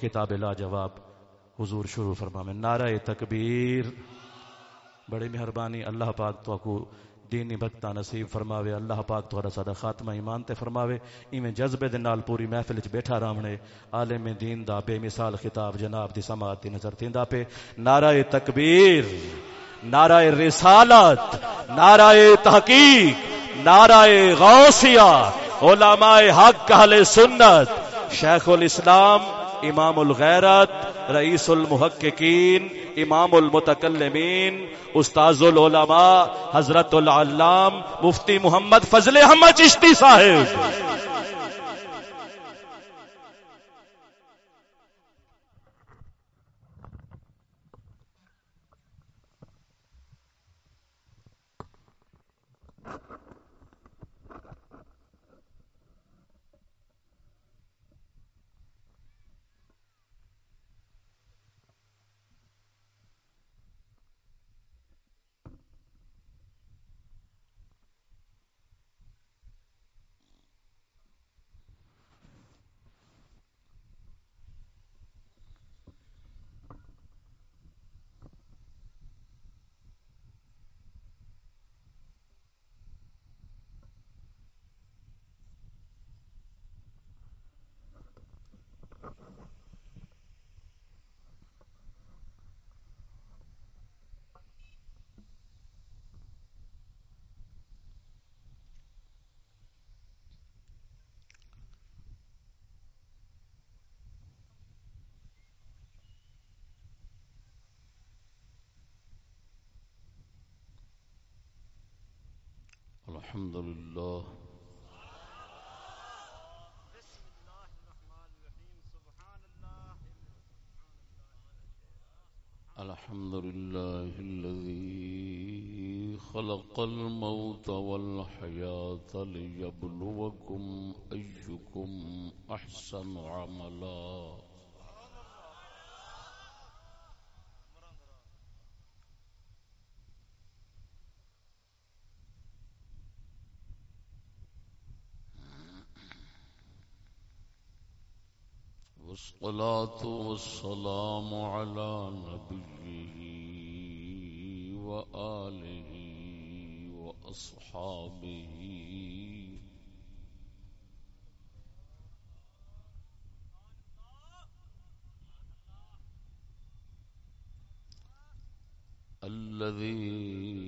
خطاب لا جواب حضور شروع فرما میں، نعرہ تکبیر۔ بڑی مہربانی، اللہ پاک تو کو دینی بکتا نصیب فرماوے۔ اللہ پاک تو ساڈا خاتمہ ایمان تے فرماوے۔ ایویں جذبے دے نال پوری محفل وچ بیٹھا رہنے عالم دین دا بے مثال خطاب جناب دی سماعت دی نظر تیندا پہ نعرہ تکبیر، نعرہ رسالت، نعرہ تحقیق، نعرہ غوثیہ، علماء حق، اہل سنت۔ شیخ الاسلام امام الغیرت رئیس المحققین امام المتکلمین استاذ العلماء حضرت العلام مفتی محمد فضل احمد چشتی صاحب۔ الحمد لله. الحمد لله الذي خلق الموت والحياة ليبلوكم أيكم أحسن عملاً. والصلاة والسلام على نبيه وآله وأصحابه. الذين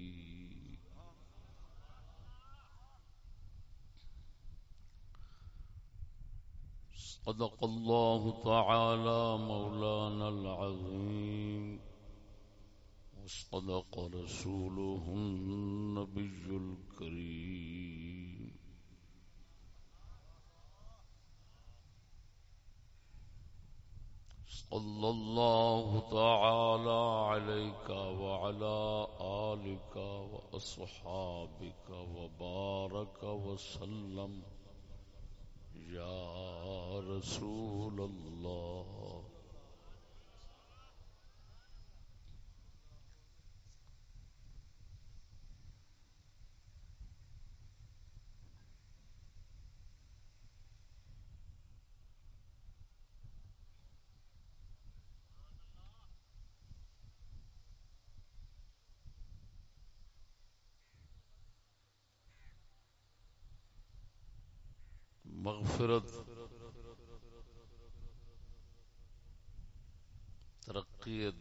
صدق الله تعالى مولانا العظيم. وصدق رسوله النبي الكريم. صلى الله تعالى عليك وعلى آلك وأصحابك وبارك وسلم. یا رسول اللہ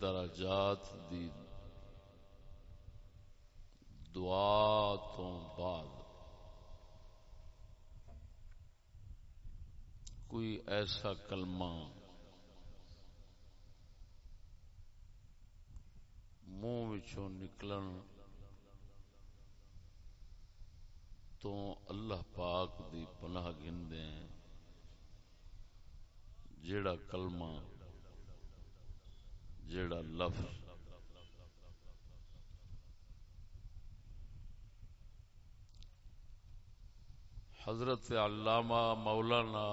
درجات دی دعا تو بعد کوئی ایسا کلمہ منہ نکلن تو اللہ پاک دی پناہ گندے ہیں، جیڑا کلمہ جیڑا لفظ حضرت علامہ مولانا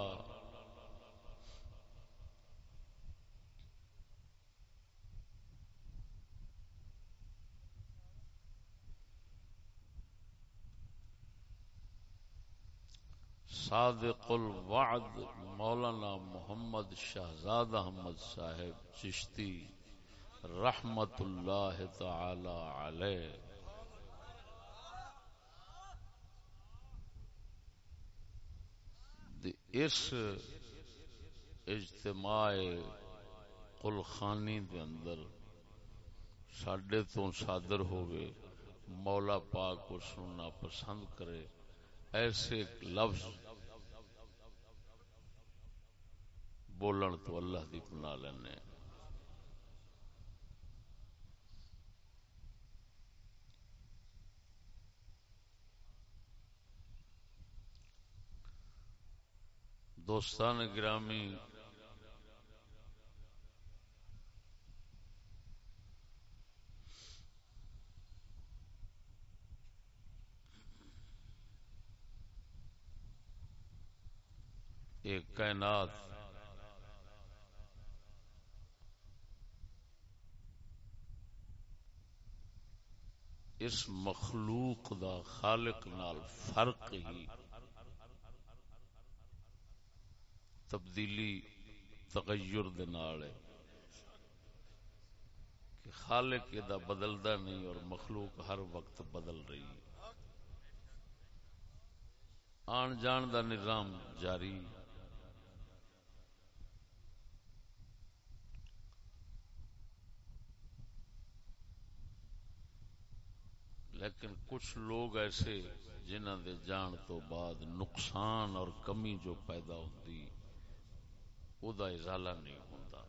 صادق الوعد مولانا محمد شہزاد احمد صاحب چشتی رحمت اللہ تعالی علیہ۔ اس اجتماع خانی دے اندر سڈے تو صادر ہوئے مولا پاک کو سننا پسند کرے۔ ایسے لفظ بولن تو اللہ دی پنا لینے۔ دوستان گرامی ایک کائنات اس مخلوق دا خالق نال فرق ہی تبدیلی تغیر دے نال ہے کہ خالق دا بدلدا نہیں اور مخلوق ہر وقت بدل رہی ہے۔ آن جان دا نظام جاری۔ لیکن کچھ لوگ ایسے جنہ دے جان تو بعد نقصان اور کمی جو پیدا ہوتی۔ او دا ازالہ نہیں ہوتا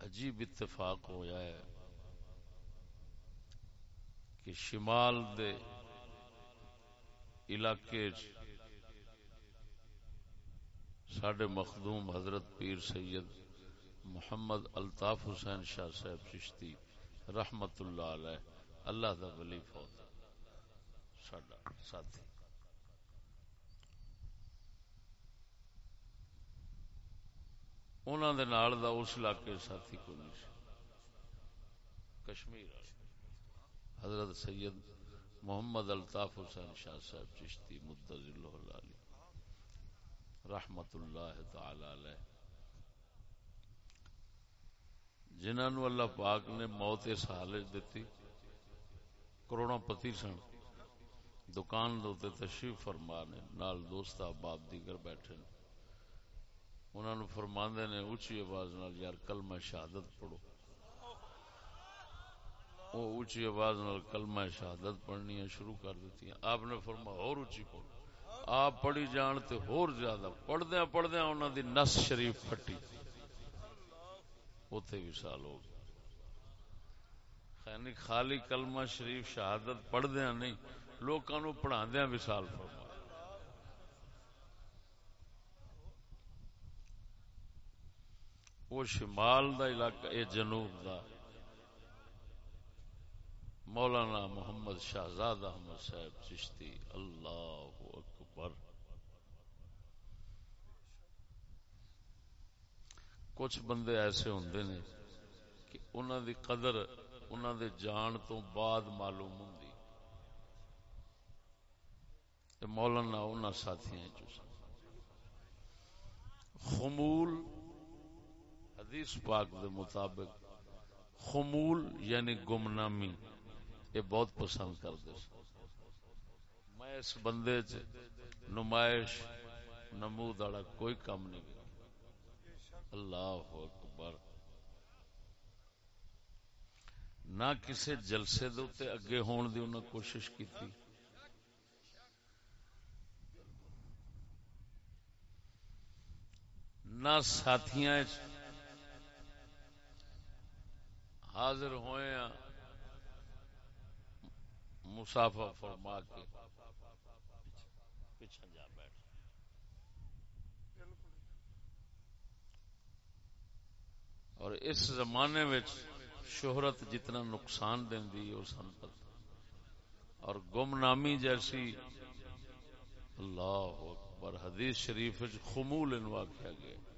عجیب اتفاق ہو جائے کہ شمال دے علاقے سڈے مخدوم حضرت پیر سید محمد الطاف حسین شاہ صاحب چشتی رحمت اللہ علیہ اللہ دا ولی فوت ساڈا ساتھی انہوں دے نال دا اس علاقے ساتھی کو نہیں سی۔ کشمیر حضرت سید محمد الطاف حسین شاہ صاحب چشتی مدض اللہ رحمت اللہ تعالی علیہ۔ جنہوں اللہ پاک نے موت اس حالت دیتی۔ کروڑا پتی سن۔ دکان دوتے تشریف فرما نے۔ نال دوست احباب دیگر بیٹھے نے۔ انہوں نے فرما نے اچھی آواز نال، یار کلمہ شہادت پڑھو. وہ اچھی آواز نال کلمہ شہادت پڑھنی شروع کر دیتی آپ نے فرما اور اچھی پڑھو آپ پڑھی جانتے ہور زیادہ پڑھدیا پڑھدیا انہوں دی نس شریف پھٹی۔ اتے وشال ہو گیا خالی کلمہ شریف شہادت پڑھدیا نہیں لوگوں پڑھا دیا وشال فرما وہ شمال دا علاقہ یہ جنوب دا۔ مولانا محمد شہزاد احمد صاحب چشتی، اللہ اکبر۔ کچھ بندے ایسے ہوں نے کہ انہوں دی قدر انہوں دے جان تو بعد معلوم ہوں مولانا انہوں ساتھی خمول حدیث پاک دے مطابق خمول یعنی گمنامی، یہ بہت پسند کرتے میں اس بندے چ نمائش، نمود والا کوئی کام نہیں۔ کیا اللہ اکبر۔ نہ کسی جلسے دے اگے ہون دی انہیں کوشش کی تھی نہ ساتھیاں حاضر ہوئے ہیں مسافہ فرما کے۔ پیچھے جا بیٹھ۔ اور اس زمانے میں شہرت جتنا نقصان دی وہ سن پتا اور گمنامی جیسی اللہ اکبر حدیث شریف خمول انوا کیا گیا۔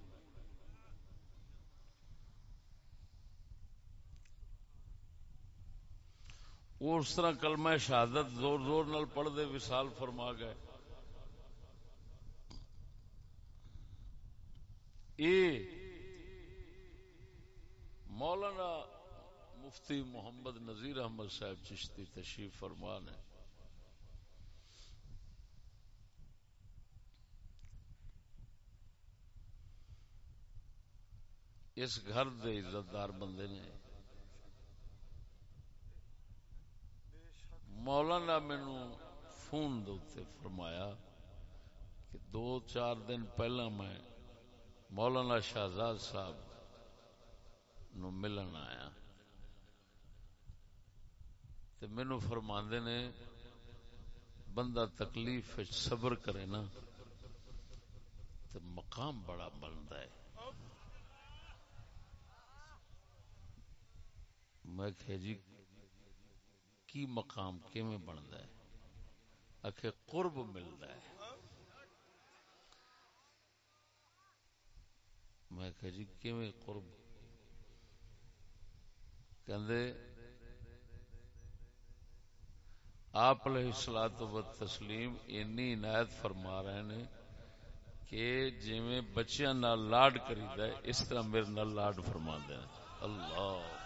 وہ اس طرح کلمہ شہادت زور زور نال پڑھ دے وصال فرما گئے۔ اے مولانا مفتی محمد نذیر احمد صاحب چشتی تشریف فرمان ہے۔ اس گھر دے عزت دار بندے نے مولانا مینو فون دے فرمایا کہ دو چار دن پہلا میں مولانا شہزاد صاحب نو ملن آیا۔ تے مینو فرماندے نے، بندہ تکلیف صبر کرے نا، تے مقام بڑا بنتا ہے۔ میں کہ جی کی مقام کیویں بنتا ہے؟ آخ قرب ملتا ہے۔ میں کہ جی کیویں قرب؟ کہندے، آپ سلاد و تسلیم اینی عنایت فرما رہے نے کہ جی بچیاں نال لاڈ کریدا ہے، اس طرح میرے نال لاڈ فرما دے اللہ۔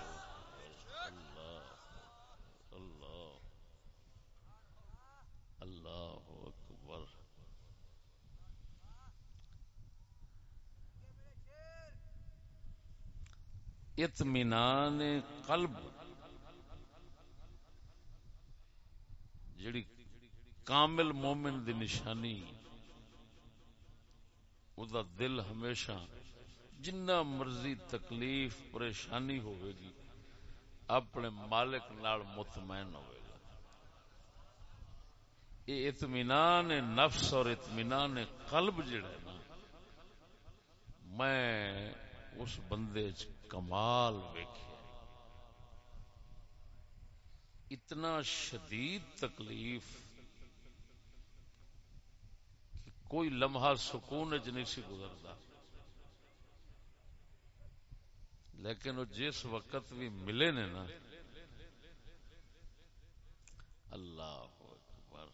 اطمینان قلب، جڑی کامل مومن دی نشانی دا دل ہمیشہ جنہ مرضی تکلیف پریشانی ہوئے گی، اپنے مالک نال مطمئن ہوئے گا۔ یہ اطمینان نفس اور اطمینان قلب جڑا ہے نا، میں اس بندے چ کمال ویکھے اتنا شدید تکلیف کہ کوئی لمحہ سکون چ نہیں سی گزرتا لیکن وہ جس وقت بھی ملے نے نا، اللہ اکبر۔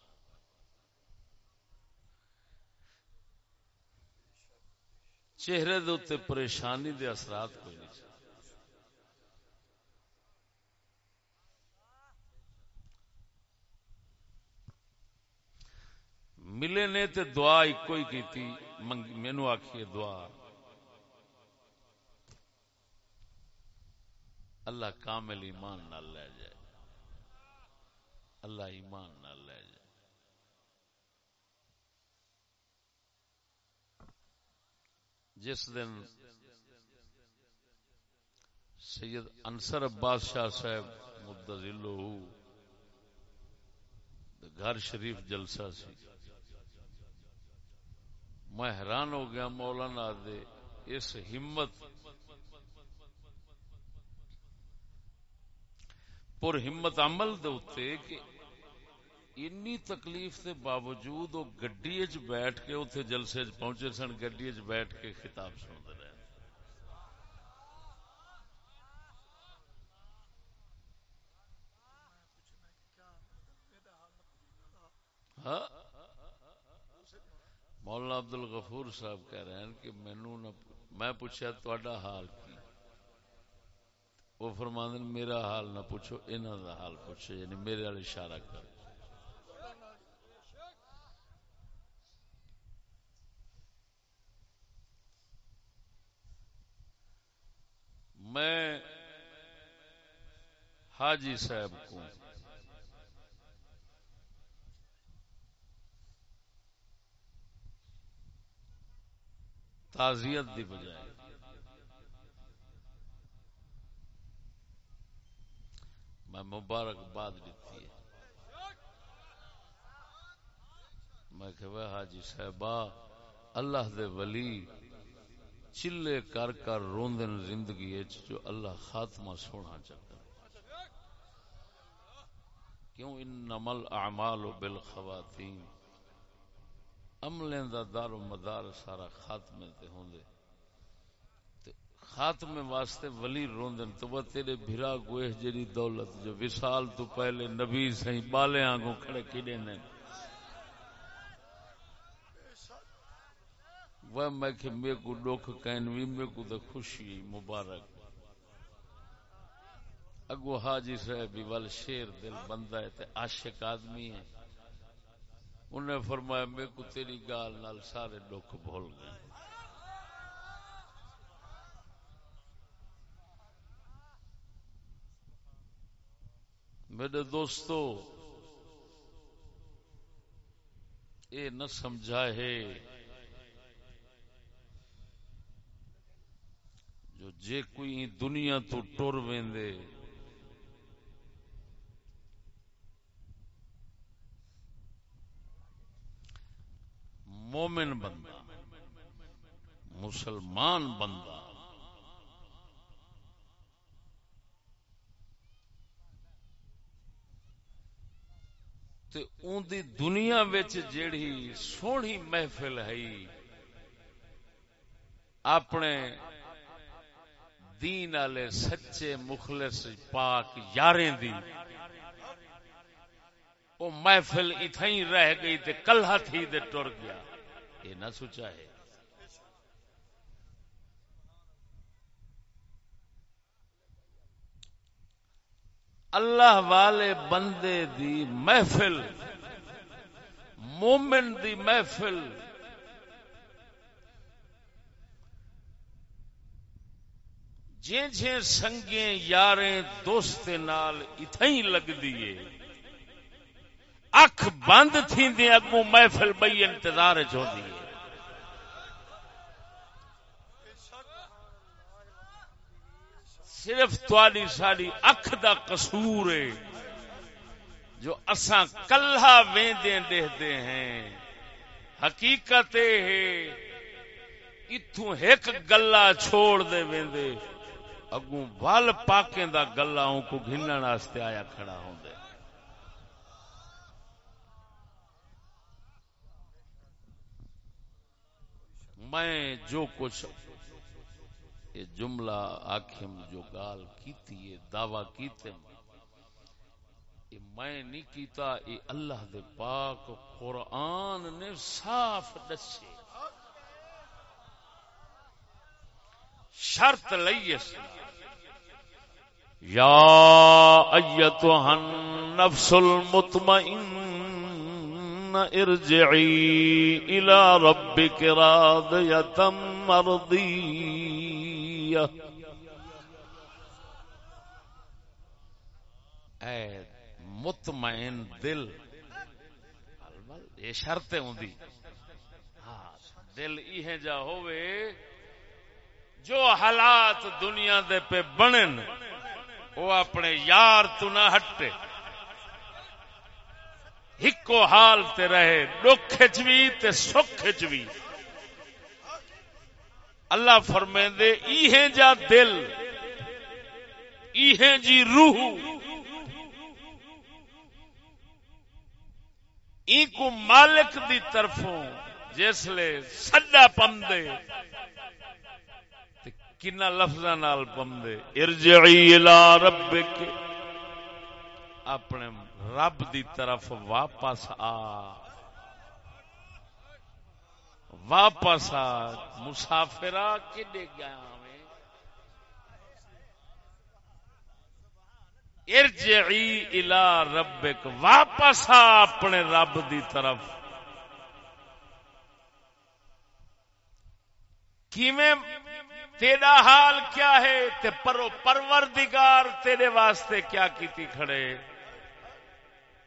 چہرے دے پریشانی دے اثرات کوئی نہیں ملے نے تے دعا ایک ہی کیتی مینو آخی دعا۔ اللہ کامل ایمان نہ لے جائے۔ اللہ ایمان نہ لے جائے۔ جس دن سید انصر عباس شاہ صاحب مدلو گھر شریف جلسہ سی۔ میں حیران ہو گیا مولانا دے اس ہمت۔ پر ہمت عمل دے کہ انی تکلیف کے باوجود وہ گڈی بیٹھ کے اتنے جلسے پہنچے سن، گڈی بیٹھ کے خطاب سنتے رہے۔ ہاں؟ مولانا عبد الغفور صاحب کہہ رہے ہیں کہ مینو نہ میں پوچھا تا حال کی؟ وہ فرماند میرا حال نہ پوچھو، انہاں دا حال پوچھو یعنی میرے والے اشارہ کر میں حاجی صاحب کو تعزیت دی بجائے۔ میں مبارکباد دیتی ہے۔ میں کہ حاجی صاحبہ، اللہ دے ولی چلے کر کر روندن زندگی اچ جو اللہ خاتمہ سونا چکر کیوں؟ ان نمل اعمال بالخواتین عملیں دا دار و مدار سارا خاتمے تے ہوندے خاتمے واسطے ولی روندن تو وہ تیرے بھرا گوہ جری دولت جو وصال تو پہلے نبی سہی بالے آنگوں کھڑے کیڑے نے۔ وہ میں کہ میں کو ڈوکھ کہنوی میں کو دے خوشی مبارک۔ اگو حاجی صاحب وال شیر دل بندہ ہے تے عاشق آدمی ہے۔ انہیں فرمایا میں کو تیری گال نال سارے دکھ بھول گئے۔ میرے دوستو، یہ نہ سمجھا ہے جو جے کوئی دنیا تو ٹر ویندے مومن بندہ، مسلمان بندہ۔ تے اون دی دنیا وچ جیڑی سونی محفل ہے، اپنے دین والے سچے مخلص پاک یاریں دی وہ محفل اتھائی رہ گئی تے کلہ تھی دے ٹر گیا۔ یہ نہ سوچا ہے۔ اللہ والے بندے دی محفل، مومن دی محفل۔ جی جی سنگیں، یاریں، دوست نال اتھائی لگ دیئے۔ اکھ بند تھی دی اگو محفل بئی انتظار چو دیئے صرف تاری ساری اکھ دا قصور ہے، جو اساں کلہ ویندے دیکھتے ہیں۔ حقیقت ہے اتوں ایک گلا چھوڑ دے ویندے، اگوں ول پاکیں دا گلا کو گھنن واسطے آیا کھڑا ہوں دے میں جو کچھ یہ جملہ آخم جو گال کیتی ہے، دعوی کیتے یہ میں نہیں کیتا، یہ اللہ دے پاک قرآن نے صاف دسے۔ شرط لئیے۔ یا ایتها النفس المطمئن ارجعی الى ربک راضیتا مرضی اے مطمئن دل، یہ شرط ہوں ہاں دل یہ جا ہوئے جو حالات دنیا دے پہ بنن، وہ اپنے یار تو نہ ہٹے۔ ہکو حال تے رہے دکھ چوی تے سکھ چوی اللہ فرمے دے ایہیں جا دل ایہیں جی روح ای کو مالک دی طرفوں، جس لے سڈا پم دے کنا لفظ نال پم دے ارجعی الى ربک، اپنے رب دی طرف واپس آ۔ واپس آ۔ مسافرا کڈے گیا ارجعی الى ربک، واپس آ اپنے رب دی طرف۔ کیویں تیرا حال کیا ہے؟ تے پرو پروردگار تیرے واسطے کیا کیتی کھڑے؟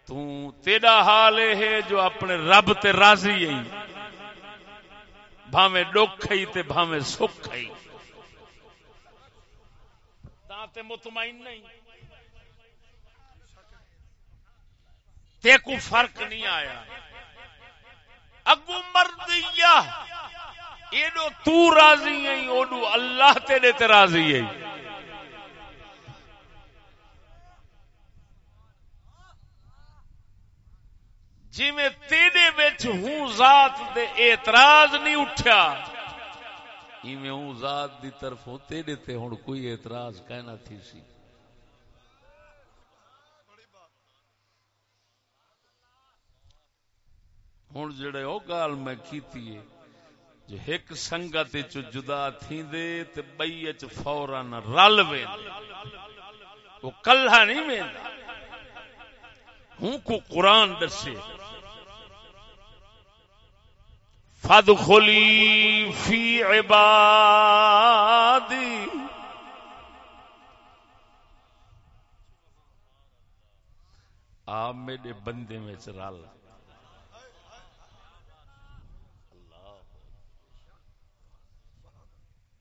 تو تیرا حال یہ ہے جو اپنے رب تے راضی ہے۔ بھاویں ڈوکھ ہی تے بھاویں سکھ ہی تے مطمئن نہیں۔ تے کو فرق نہیں آیا۔ اگو مردیا ایڈو تو راضی ہے اوڈو اللہ تیرے تے راضی ہے۔ جی میں تیرے بچ ہوں ذات دے اعتراض نہیں اٹھیا۔ ایویں ہوں ذات دی طرف ہوں تیرے تے ہوں کوئی اعتراض کہنا تھی سی۔ ہوں جڑے او گال میں کیتی ہے جو ایک سنگت چ جدا تھی دے تے بئی چ فورن رل وے وہ کلہ نہیں ویندا ہوں کو قرآن دسے۔ فد خلی فی عبادی۔ آپ میرے بندے میں چرال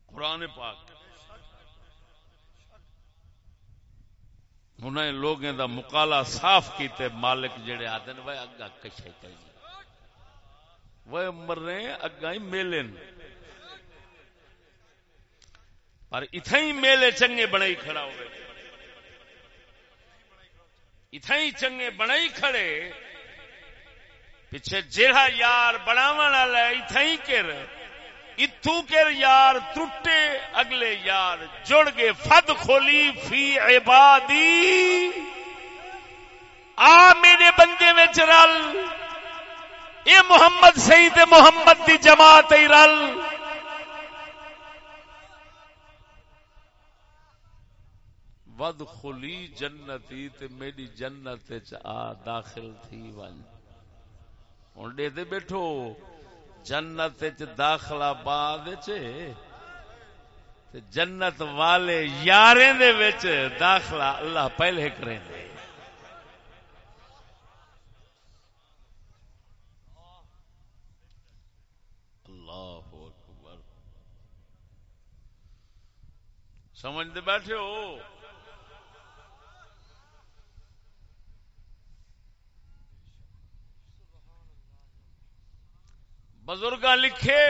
قرآن پاک۔ انہیں لوگوں دا مقالا صاف کیتے مالک جڑے آتے ہیں وہ اگا کچھ کری وہ مر رہے ہیں اگا ہی میلے پر اتھا ہی میلے چنگے بنے ہی کھڑا ہوئے۔ اتھا ہی چنگے بنے ہی کھڑے۔ پیچھے جہا یار بناو والا اتھا ہی کر۔ اتو کے یار ٹوٹے، اگلے یار جڑ گئے فد کھولی۔ فی عبادی۔ آ میرے بندے میں رل۔ اے محمد سعید محمد دی جماعت ہی رل۔ ود خلی جنتی تے میری جنت آ داخل تھی ون۔ ہوں ڈے بیٹھو۔ جنت داخلہ بعد جنت والے یارے داخلہ اللہ پہلے کریں دے اللہ اکبر سمجھتے بیٹھے ہو۔ بزرگ لکھے۔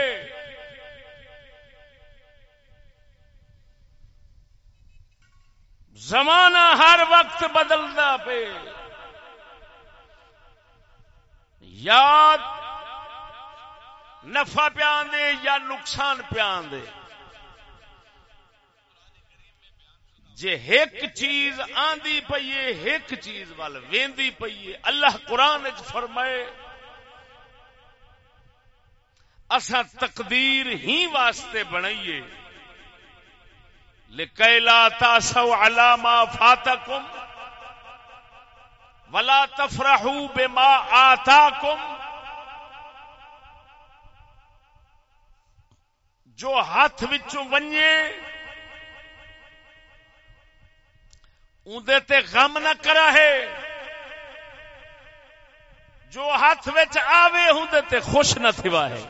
زمانہ ہر وقت بدلتا پہ یاد نفع پیان دے یا نقصان پیان دے جے ایک چیز آندی پیے ایک چیز وال ویندی پیے اللہ قرآن فرمائے اصا تقدیر ہی واسطے بنائیے۔ لکیلا تاسو علامہ فاتکم ولا تفرحو بما آتاکم۔ جو ہاتھ وچوں ونجے اندے تے غم نہ کرا ہے۔ جو ہاتھ وچ آوے ہوں تے خوش نہ تھوا ہے۔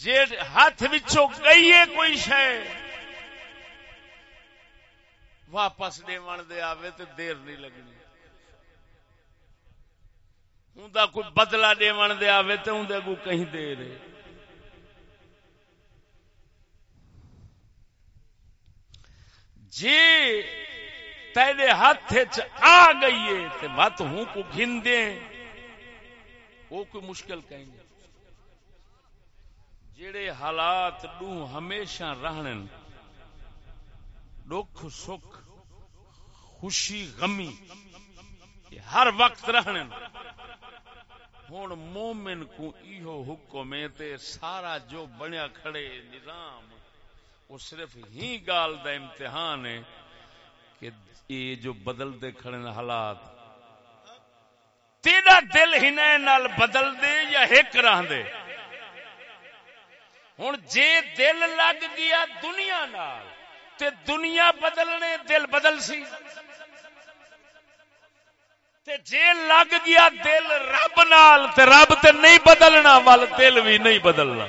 جی ہاتھ وچوں گئی ہے کوئی شہ واپس ڈیون دے آوے تو دیر نہیں لگنی۔ ہوں کوئی بدلا ڈیون دے آوے تو ہوں کو کہیں دیر ہے۔ جی تیرے ہاتھ آ گئی ہے مت ہوں کو گن دیں وہ کوئی مشکل کہیں گے۔ جڑے حالات ڈو ہمیشہ رہن دکھ، سکھ، خوشی، غمی ہر وقت رہن ہوں مومن کو ایہو حکم تے سارا جو بنیا کھڑے، نظام وہ صرف ہی گال دا امتحان ہے کہ یہ جو بدلتے کھڑے حالات، تیرا دل ہی نال بدل دے یا ہک رہ دے ہوں جے دل لگ گیا دنیا نال، تے دنیا بدلنے دل بدل سی۔ تے جے لگ گیا دل رب نال، تے رب تے نہیں بدلنا وال دل بھی نہیں بدلنا۔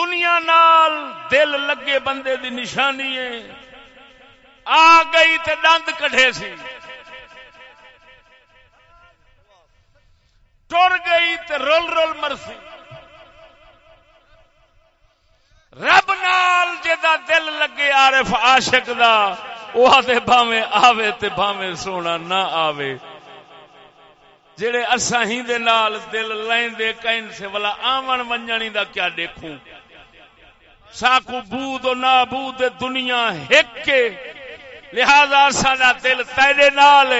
دنیا نال دل لگے بندے دی نشانی ہے۔ آ گئی تے دند کٹے سی۔ ٹر گئی تے رول رول مرسی۔ رب نال جا دل لگے عارف عاشق دا وہ بھاوے آوے تے بھاوے سونا نہ آوے۔ جڑے اسا ہی دے نال دل لین دے کہیں سے والا آمن منجنی دا کیا دیکھوں۔ ساکو بود و نابود دنیا ہک کے۔ لہذا سا دل تیرے نال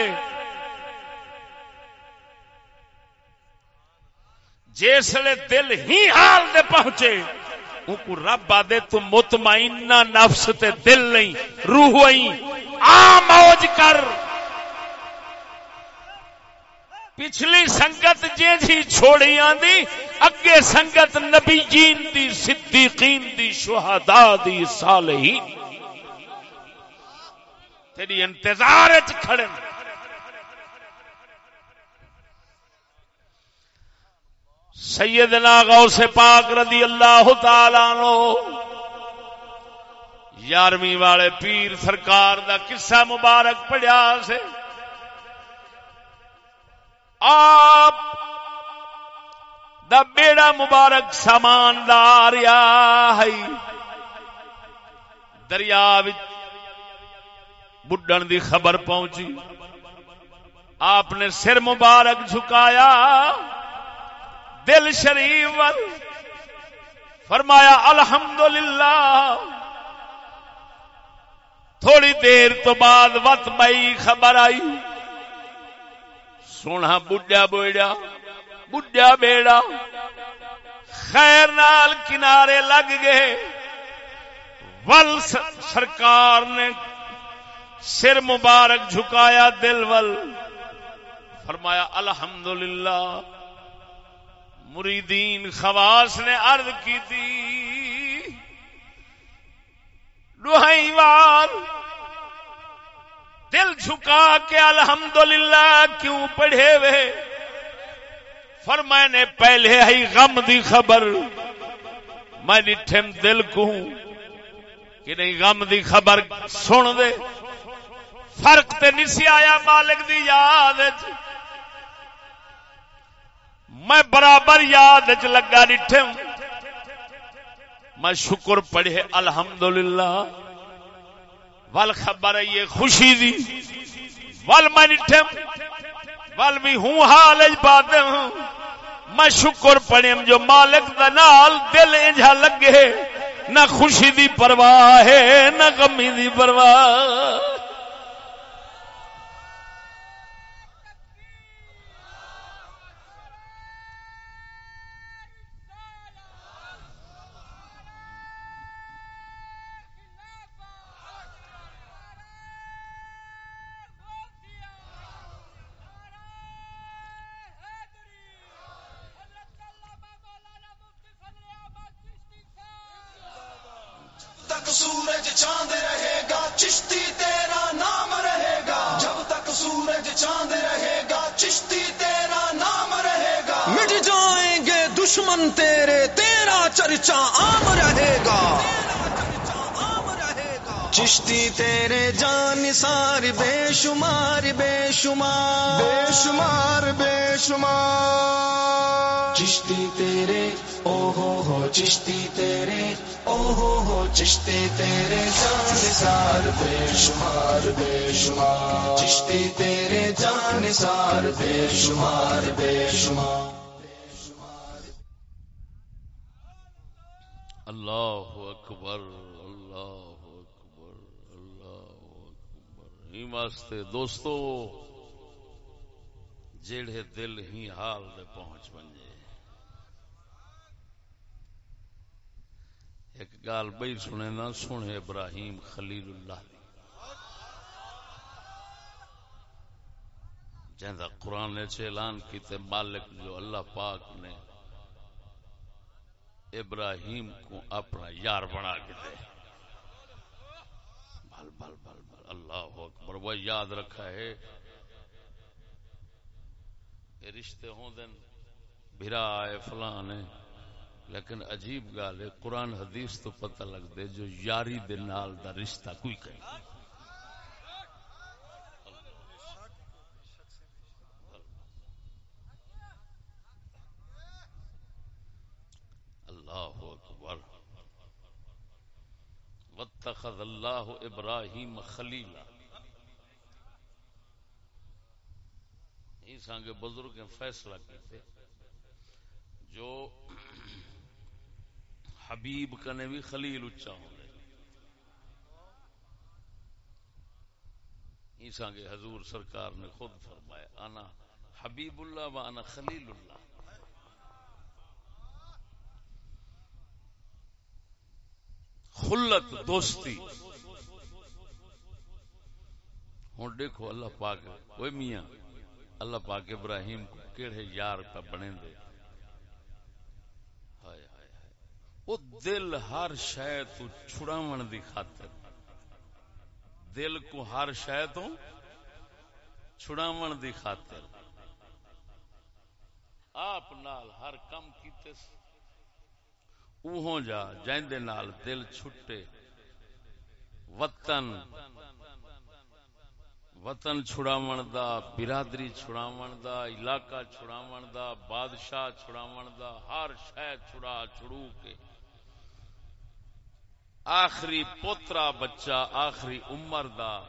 جسے دل ہی حال دے پہنچے کو رب آدے تو مطمئنہ نفس تے دل نہیں، روح آ موج کر۔ پچھلی سنگت جی جی چھوڑی آندی اگے سنگت نبی جین دی، صدیقین دی، شہداء دی، صالحین. تیری انتظار کھڑے سیدنا غوث پاک رضی اللہ تعالی نو یارویں والے پیر سرکار دا قصہ مبارک پڑیا سے، آپ دا بیڑا مبارک سامان دار دریا بڈن دی خبر پہنچی۔ آپ نے سر مبارک جھکایا۔ دل شریف فرمایا، الحمدللہ۔ تھوڑی دیر تو بعد وت بئی خبر آئی۔ سونا بڈیا بوڑیا بڈیا بیڑا۔ خیر نال کنارے لگ گئے۔ ول سرکار نے سر مبارک جھکایا دل ول۔ فرمایا، الحمدللہ، مریدین خواس نے عرض کی تھی۔ وال دل جھکا کے الحمدللہ کیوں پڑھے وے؟ فر میں نے پہلے ہی غم دی خبر۔ میں ڈٹھم دل کو کہ نہیں غم دی خبر سن دے۔ فرق تے نسی آیا مالک دی یاد میں برابر یاد چ لگا ڈٹھے میں شکر پڑھے الحمدللہ۔ ول خبر یہ خوشی دی۔ ول میں ڈٹھے ول بھی ہوں حال بات ہوں۔ میں شکر پڑیم جو مالک دا نال دل انجا لگے۔ نہ خوشی دی پرواہ ہے، نہ غمی دی پرواہ۔ شمار بے شمار بے شمار چشتی تیرے او ہو ہو چشتی تیرے او ہو ہو چشتی تیرے جان سار بے شمار بے شمار چشتی تیرے جان سار بے شمار بے شمار اللہ اکبر واسطے دوستو جیڑے دل ہی حال دے پہنچ بنجے۔ ایک گال بئی سنے نہ سنے ابراہیم خلیل اللہ دی۔ جہاں قرآن نے اعلان کیتے، مالک جو اللہ پاک نے ابراہیم کو اپنا یار بنا کے دے۔ بل بل بل بل، اللہ اکبر، وہ یاد رکھا ہے رشتے ہوں دن، بھرا آئے فلان ہے لیکن عجیب گال ہے، قرآن حدیث تو پتہ لگ دے جو یاری دے نال دا رشتہ کوئی کہیں اللہ اکبر۔ واتخذ اللہ ابراہیم خلیلا اس آنگے بزرگ فیصلہ کیتے۔ جو حبیب کنے بھی خلیل اچھا ہوں گے۔ اس حضور سرکار نے خود فرمایا انا حبیب اللہ و انا خلیل اللہ۔ خلت، دوستی۔ ہوں، دیکھو، اللہ پاک وہ میاں۔ اللہ پاک ابراہیم کو کیڑے یار پہ بنے دے۔ ہائے ہائے ہائے۔ دل ہر شے تو چھڑاون دی خاطر۔ دل کو ہر شے تو چھڑاون دی خاطر۔ آپ نال ہر کم کیتے سے اوہوں جا جائندے نال دل چھٹے۔ وطن وطن چھڑاون دا، برادری چھڑاون دا، علاقہ چھڑاون دا، بادشاہ چھڑاون دا، ہر شہ چھڑا چھڑو کے۔ آخری پوترا بچہ، آخری عمر دا۔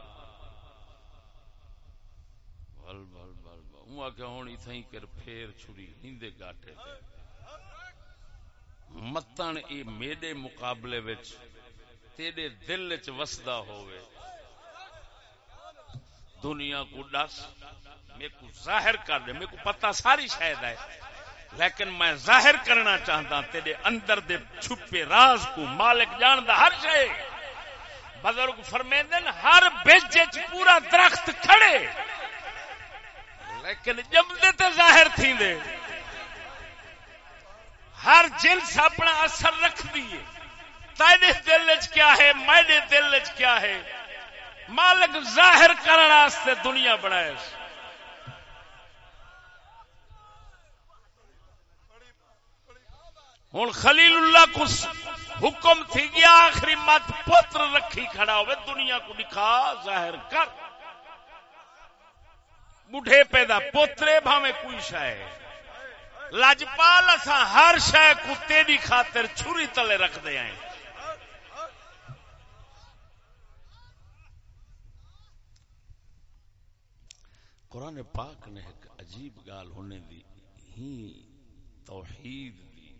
بل بل بل بل۔ ہوں کہ ہوں اتھائی کر پھیر چھڑی ہندے گاٹے دے متن اے میرے مقابلے وچ تیرے دل چ وسدا ہوئے دنیا کو ڈس، میرے کو ظاہر کر دے، میرے کو پتہ ساری شاید ہے۔ لیکن میں ظاہر کرنا چاہتا تیرے اندر دے چھپے راز کو مالک جان ہر شے۔ بزرگ فرمیندن ہر بیج پورا درخت کھڑے۔ لیکن جب دے تے ظاہر تھی دے ہر جنس اپنا اثر رکھ دیے تیرے دل کیا ہے، میرے دل کیا ہے؟ مالک ظاہر کرنے دنیا بنائے ہوں خلیل اللہ کو حکم تھی گیا آخری مت پوتر رکھی کھڑا ہوئے، دنیا کو دکھا، ظاہر کر۔ بڑھے پیدا پوترے بھاوے کوئی شاید لجپال اصا ہر شہ کو تیری خاطر چھری تلے رکھ دے قرآن پاک نے ایک عجیب گال ہونے دی، ہی توحید دی۔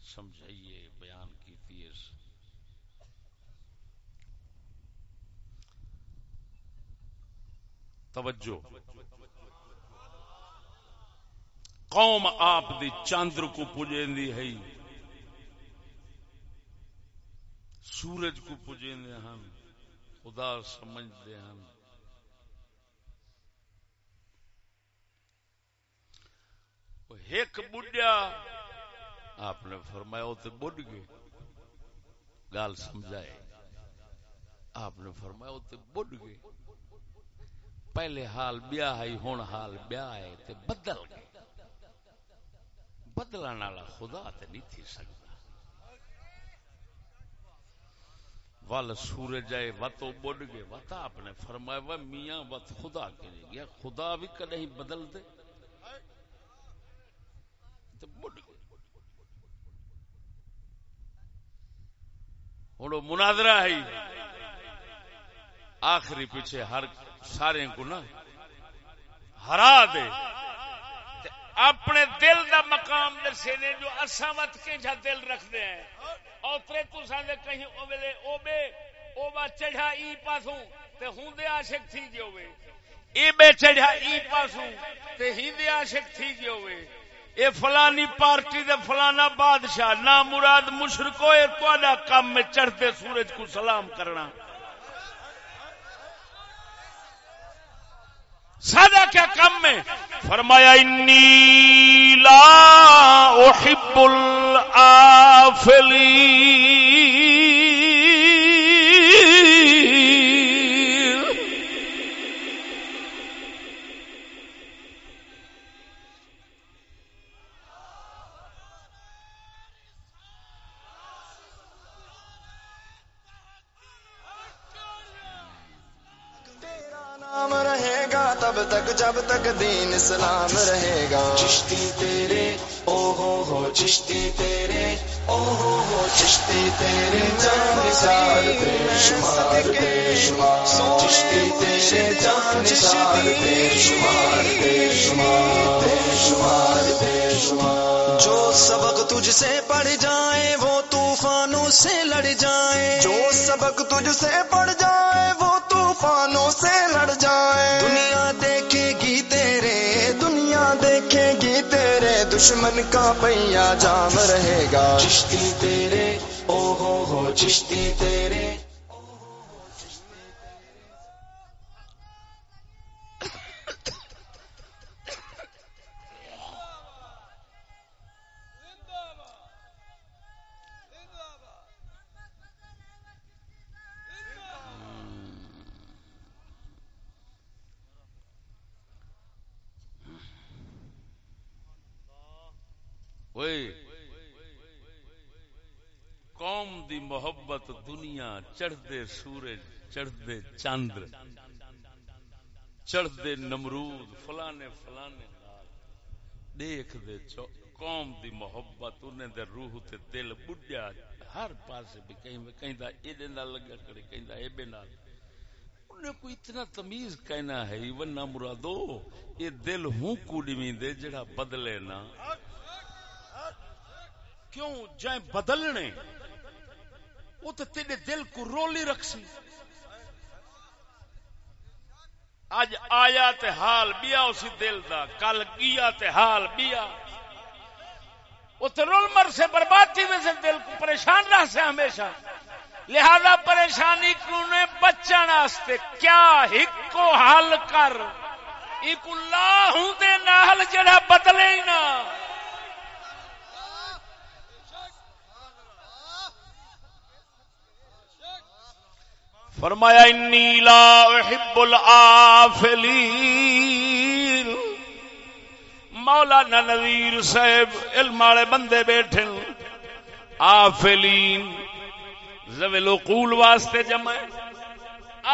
سمجھائیے، بیان کی تیس توجہ۔ قوم آپ دی چاندر کو پوجیں دی ہے۔ سورج کو پوجیں دے ہم خدا سمجھ دے ہم ایک بڈیا۔ آپ نے فرمایا وہ تو بڈ گئے۔ گال سمجھائے۔ آپ نے فرمایا وہ تو بڈ گئے۔ پہلے حال بیا ہے ہوں حال بیا ہے تے بدل گئے۔ بدلنے والا خدا تے نہیں تھی سکتا۔ ول سورج آئے، وت بڈ گئے۔ وت آپ نے فرمایا وہ میاں وت خدا کے لیے گیا۔ خدا بھی کدیں بدل دے۔ ہوں مناظرہ ہے۔ آخری پیچھے ہر سارے کو نا ہرا دے۔ اپنے دل دا مقام دسے نے جو اصا مت کے جا دل رکھتے ہیں۔ اوترے تو ساندے کہیں او ویلے او بے، او با چڑھا ای پاسوں تے ہوندے عاشق تھی جو وے ای بے چڑھا ای پاسوں تے ہندے عاشق تھی جو وے اے فلانی پارٹی دے فلانا بادشاہ، نہ مراد مشرکو اے تواڈا کام میں چڑھتے سورج کو سلام کرنا۔ سادہ کیا کم میں؟ فرمایا، انی لا احب الافلین تک جب تک دین اسلام رہے گا۔ چشتی تیرے او ہو ہو چشتی تیرے او ہو ہو چشتی تیرے جان نثار بے شمار بے شمار۔ چشتی تیرے جان نثار بے شمار بے شمار بے شمار بے شمار۔ جو سبق تجھ سے پڑھ جائے وہ طوفانوں سے لڑ جائے۔ جو سبق تجھ سے پڑھ جائے دشمن کا پہیا جام رہے گا۔ چشتی تیرے او ہو ہو چشتی تیرے۔ چڑھتے سورج چڑھتے چاندر چڑھتے نمرود، فلانے فلانے دیکھ دے چو قوم دی محبت، انہیں دے روح تے دل بڈیا ہر پاسے بھی کہیں کہیں دا ایڈے نال لگا کرے کہیں دا ایبے نال۔ انہیں کوئی اتنا تمیز کہنا ہے، ایون نہ مرادو یہ دل ہوں کوڑی میں دے، جڑا بدلے نا۔ کیوں جائیں بدلنے؟ وہ تو تیرے دل کو رولی رکھ سی اج آیا تے حال بیا اسی دل دا۔ کل گیا تے حال بیا وہ تو رول مر سے بربادی میں سے دل کو پریشان رہ سے ہمیشہ۔ لہذا پریشانی کو نے بچن واسطے کیا ہک کو حل کر؟ ایک اللہ ہوں دے نال جڑا بدلے ہی نہ۔ فرمایا، انی لا احب الافلین مولانا نذیر صاحب، علم والے بندے بیٹھے آفلین زوی العقول واسطے جمع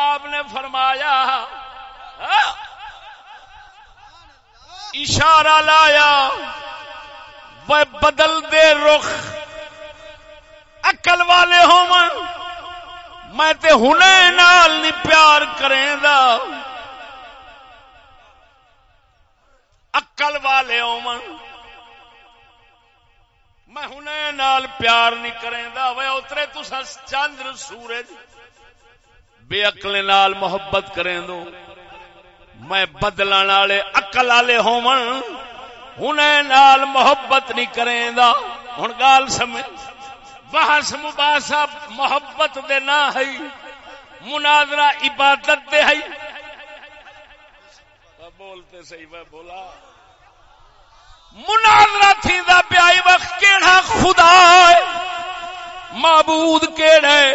آپ نے فرمایا ہاں، اشارہ لایا، وہ بدل دے رخ اکل والے ہوں۔ میں تے ہنے نال نہیں پیار کریں دا اکل والے اومن، میں ہنے نال پیار نہیں کریں دا وے اترے تو چاندر سورج، بے اکل نال محبت کریں دو میں بدلن والے اکل والے ہومن، ہنے نال محبت نہیں کریں دا ہن گال سمجھ۔ بحث مباحثہ محبت دے نہ ہے، مناظرہ عبادت دے ہے۔ بولتے صحیح، میں بولا۔ مناظرہ تھی دا پیائی وقت کیڑا خدا ہے؟ معبود کیڑا ہے؟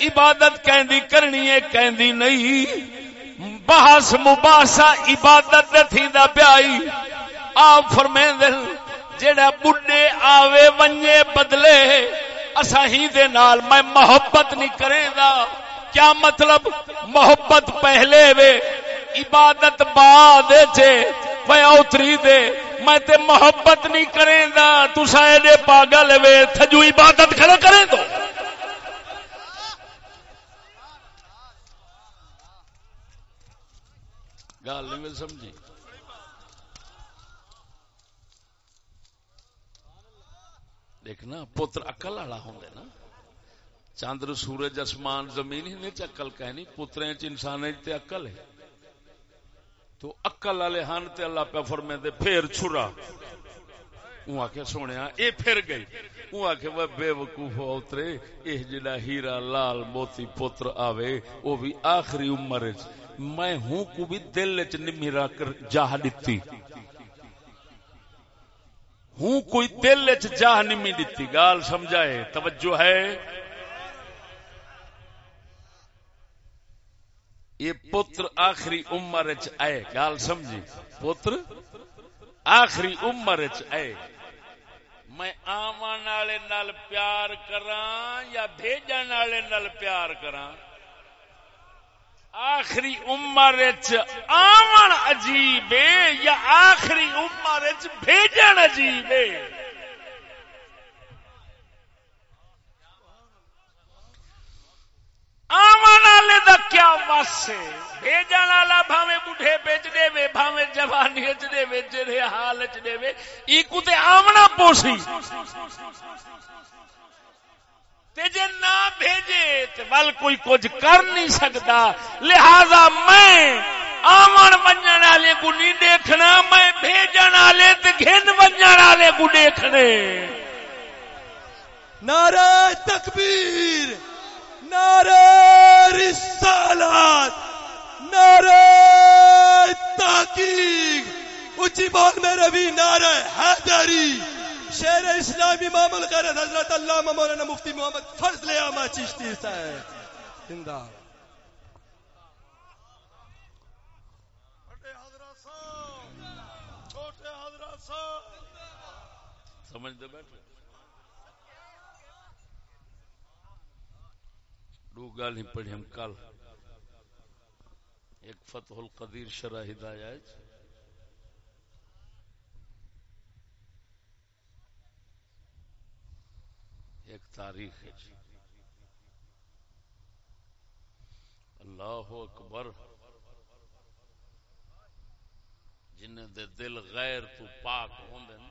عبادت کہندی کرنی ہے کہندی نہیں۔ بحث، مباحثہ، عبادت دے تھی دا پیائی آپ فرمین دل جڑا بڈے آوے، ونجے، بدلے اسا ہی دے نال میں محبت نہیں کریں دا کیا مطلب؟ محبت پہلے وے، عبادت بعد چے وہ اوتری دے، میں تے محبت نہیں کریں دا تسا ایڈے پاگل وے، تھجو عبادت کھڑا کریں تو گال نہیں سمجھی۔ دیکھنا پتر اکل والا ہوں نا۔ چاندر، سورج، آسمان، زمین ہی نہیں چکل کہنی پترے انسان تے اکل ہے۔ تو اکل والے ہن تے اللہ پہ فرمے دے پھر چھرا۔ اون آکھے سونیا، اے پھر گئی۔ اون آکھے وہ بے وقوف اترے، اے جڑا ہیرا لال موتی پتر آوے، او بھی آخری عمر میں ہوں کو بھی دل چ نمی رکھ جاہ دیتی ہوں کوئی دل چ جاہ نمی دیتی گال سمجھائے، توجہ ہے؟ یہ پتر آخری عمر چ آئے، گال سمجھی؟ پتر آخری عمر چ آئے۔ میں آمن والے نال پیار کراں یا بھیجن والے نال پیار کراں؟ آخری عمر آمن عجیب یا آخری عمر بھیجن عجیب آمن والے دا کیا وس ہے؟ بھیجن والا بھاوے بڈھے بیچ دے وے بھاوے جوانی چ دے وے، جڑے حال چ دے وے، ای کو تے آمنا پوسی۔ تے جے نہ بھیجے تے ول کوئی کچھ کر نہیں سکتا لہذا میں آمن ونجن والے کو نہیں دیکھنا، میں بھیجن والے تے گھن ونجن والے کو دیکھنے۔ نعرہ تکبیر، نعرہ رسالت نعرہ تحقیق۔ اچھی بول میں روی، نعرہ حیدری۔ شیر اسلام امام الغرض حضرت اللہ مولانا مفتی محمد فضل عامہ چشتی صاحب زندہ سمجھ دے بیٹھے۔ دو گال ہی پڑھی ہم کل۔ ایک فتح القدیر شرح ہدایت۔ ایک تاریخ جی۔ اللہ اکبر۔ جن دے دل غیر تو پاک ہوندے نا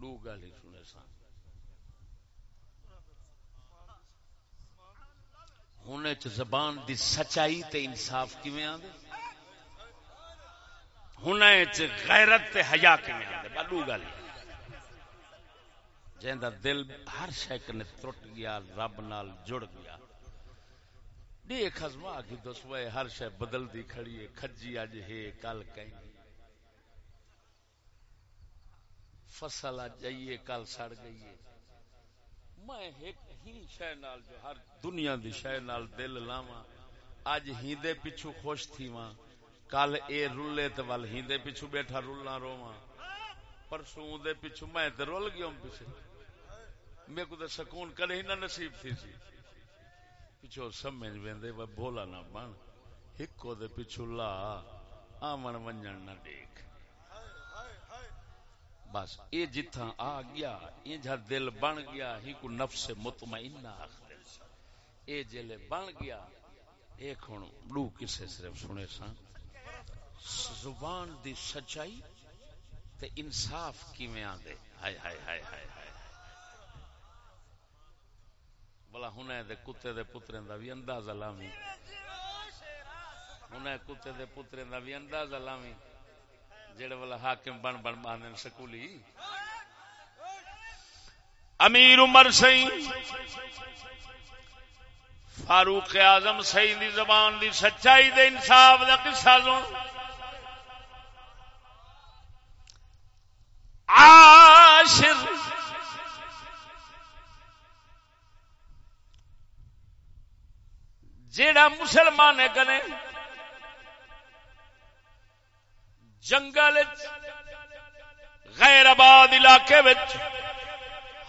دو گل ہی سنے سان ہن چ زبان دی سچائی تے انصاف کیویں آندے؟ ہن چ غیرت تے حیا کیویں آندے؟ بدو گل۔ جیندا دل ہر شے کنے ٹوٹ گیا، رب نال جڑ گیا۔ دیکھ ازما کی دسوے ہر شے بدل دی کھڑی ہے، کھجی اج ہے، کل کہیں۔ فصل اج جائیے کل سڑ گئی ہے۔ میں ایک ہی شے نال جو ہر دنیا دی شے نال دل لاواں، اج ہیندے پیچھو خوش تھی واں کل اے رلے تے ول ہیندے پیچھو بیٹھا رلنا رواں پرسوں دے پیچھو میں تے رول گیا ہوں پیچھے۔ میرے کو تے سکون کدے ہی نہ نصیب تھی جی۔ سی پیچھو سمجھ ویندے وہ بولا نہ بن۔ ہکو دے پیچھو لا۔ آمن ونجن نہ دیکھ۔ بس اے جتھاں آ گیا، اے جھا دل بن گیا، ہی کو نفس مطمئنہ آخر اے جلے بن گیا، ایک ہن لو کسے صرف سنے سان زبان دی سچائی تے انصاف کیویں آندے؟ ہائے ہائے ہائے ہائے ہائے بلا ہن دے کتے دے پتریں دا بھی اندازہ لاویں۔ ہن کتے دے پتریں دا بھی اندازہ لاویں۔ جڑے والا حاکم بن بن باندھن سکولی۔ امیر عمر سی فاروق اعظم سی دی زبان دی سچائی دے انصاف دا قصہ سن عاشر۔ جیڑا مسلمان ہے کنے، جنگل غیر آباد علاقے وچ،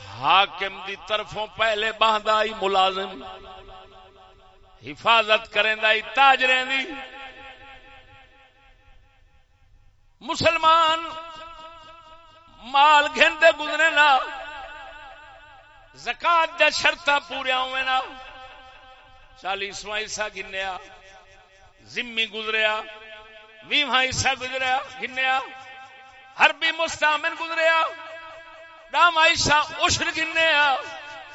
حاکم دی طرفوں پہلے باندھ آئی ملازم، حفاظت کریں دائی تاجریں دی۔ مسلمان مال گھندے گزرے نا، زکات دے شرطا پوریا ہوئے نا۔ چالیسواں حصہ گنیا زمی گزریا ویواں حصہ گزریا گنیا ہر بھی مستامن گزریا ڈام حصہ اشر گنیا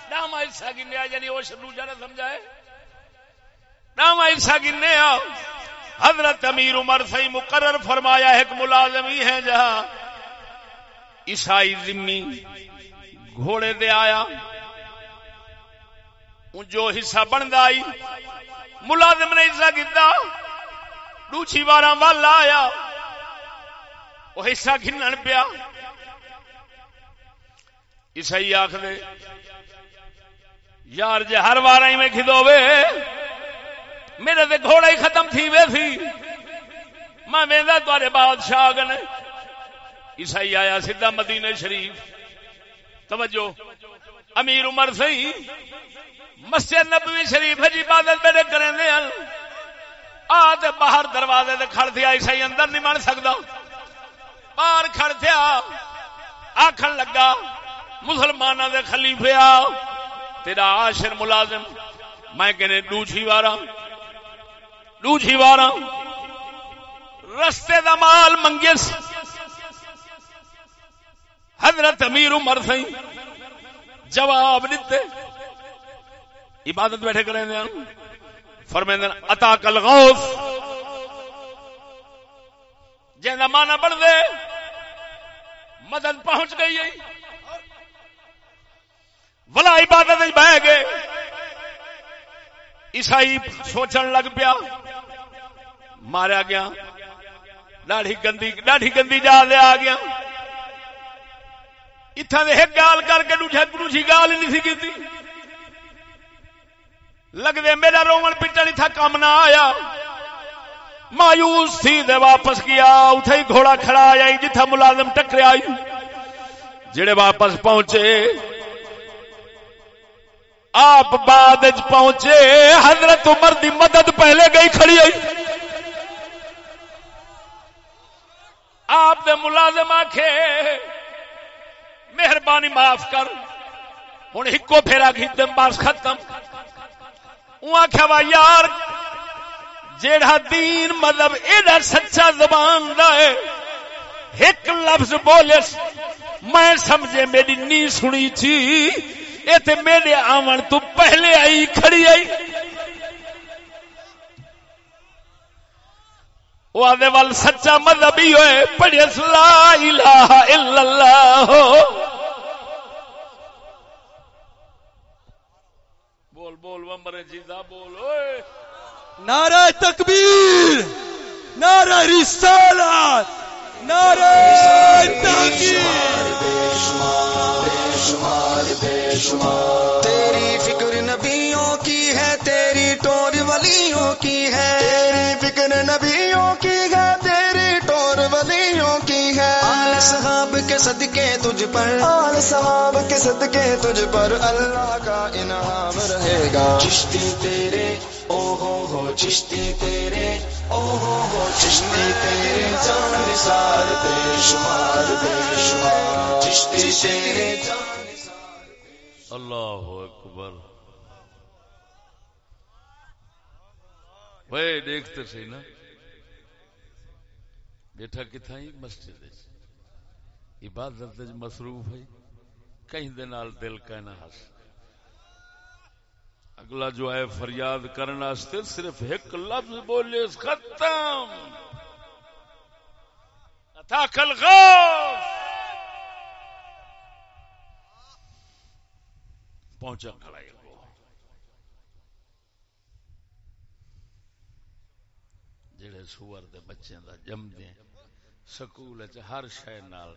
ڈام حصہ گنیا یعنی اشر دوجا نہ سمجھائے۔ ڈام حصہ گنیا حضرت امیر عمر سی مقرر فرمایا، ایک ملازم ہی ہے جہاں عیسائی ذمی گھوڑے دے آیا۔ جو حصہ بنتا آئی، ملازم نے حصہ کیتا دوچھی بارہ وال آیا۔ وہ حصہ گھنن پیا۔ عیسائی آخ دے یار جے ہر بار میں کھدو میرے تے گھوڑا ہی ختم تھی وے تھی میں وہدا تارے بادشاہ گنے عیسائی آیا سیدھا مدینے شریف۔ توجہ۔ امیر عمر سی مسجد نبوی شریف جی عبادت میرے کریں دے آ تے باہر دروازے تے کھڑ دیا عیسائی اندر نہیں من سکتا باہر کھڑ دیا آخر لگا مسلمانوں دے خلیفے آ۔ تیرا آشر ملازم۔ میں کہنے ڈوچھی وارا۔ ڈوچھی وارا۔ رستے دا مال منگس حضرت امیر عمر سی جواب دیتے، عبادت بیٹھے کریں دے فرمیندن عطا کل غوث جہاں مانا بڑھ دے، مدد پہنچ گئی ہے۔ ولا عبادت بہ گئے۔ عیسائی سوچن لگ پیا، ماریا گیا ڈاڑھی گندی ڈاڑھی گندی جا لیا آ گیا۔ اتنا ایک گال کر کے ڈوٹھا گروسی گال نہیں سی کی لگتے میرا رومن پٹن اتنا کام نہ آیا مایوس تھی دے واپس گیا اتے ہی گھوڑا کھڑا آیا جتھا ملازم ٹکریا جڑے واپس پہنچے آپ بعد پہنچے حضرت عمر دی مدد پہلے گئی کھڑی آئی آپ دے ملازم آخے مہربانی معاف کر۔ ہوں ایک پھیرا کھیتے بس ختم۔ آخیا وا یار جیڑا دین مطلب ایڈا سچا زبان دا ہے ایک لفظ بولے، میں سمجھے میری نی سنی تھی یہ میرے آمن تو پہلے آئی، کھڑی آئی۔ وہ آدھے وال سچا مذہب ہی ہوئے پڑھے لا الہ الا اللہ۔ بول بول ومبر جیتا بول اوئے۔ نعرہ تکبیر نعرہ رسالت نعرہ تحقیق بے شمار بے شمار بے شمار تیری فکر نبیوں ولیوں کی ہے۔ تیری فکر نبیوں کی ہے تیری ٹور ولیوں کی ہے۔ آل صحاب کے صدقے تجھ پر۔ آل صحاب کے صدقے تجھ پر اللہ کا انعام رہے گا۔ چشتی تیرے او ہو ہو چشتی تیرے او ہو ہو چشتی تیرے۔ جان نثار بے شمار بے شمار۔ چشتی تیرے جان نثار اللہ اکبر۔ وہ دیکھتے سی نا۔ بیٹھا کتنا ہی؟ مسجد عبادت مصروف ہے۔ کہیں دے نال دل کہنا ہس۔ اگلا جو ہے فریاد کرنا صرف ایک لفظ بولے ختم۔ اتاک الغوث۔ پہنچا کھڑا ہے وہ جڑے سور دے بچے دا جم دے۔ سکول ہر شے نال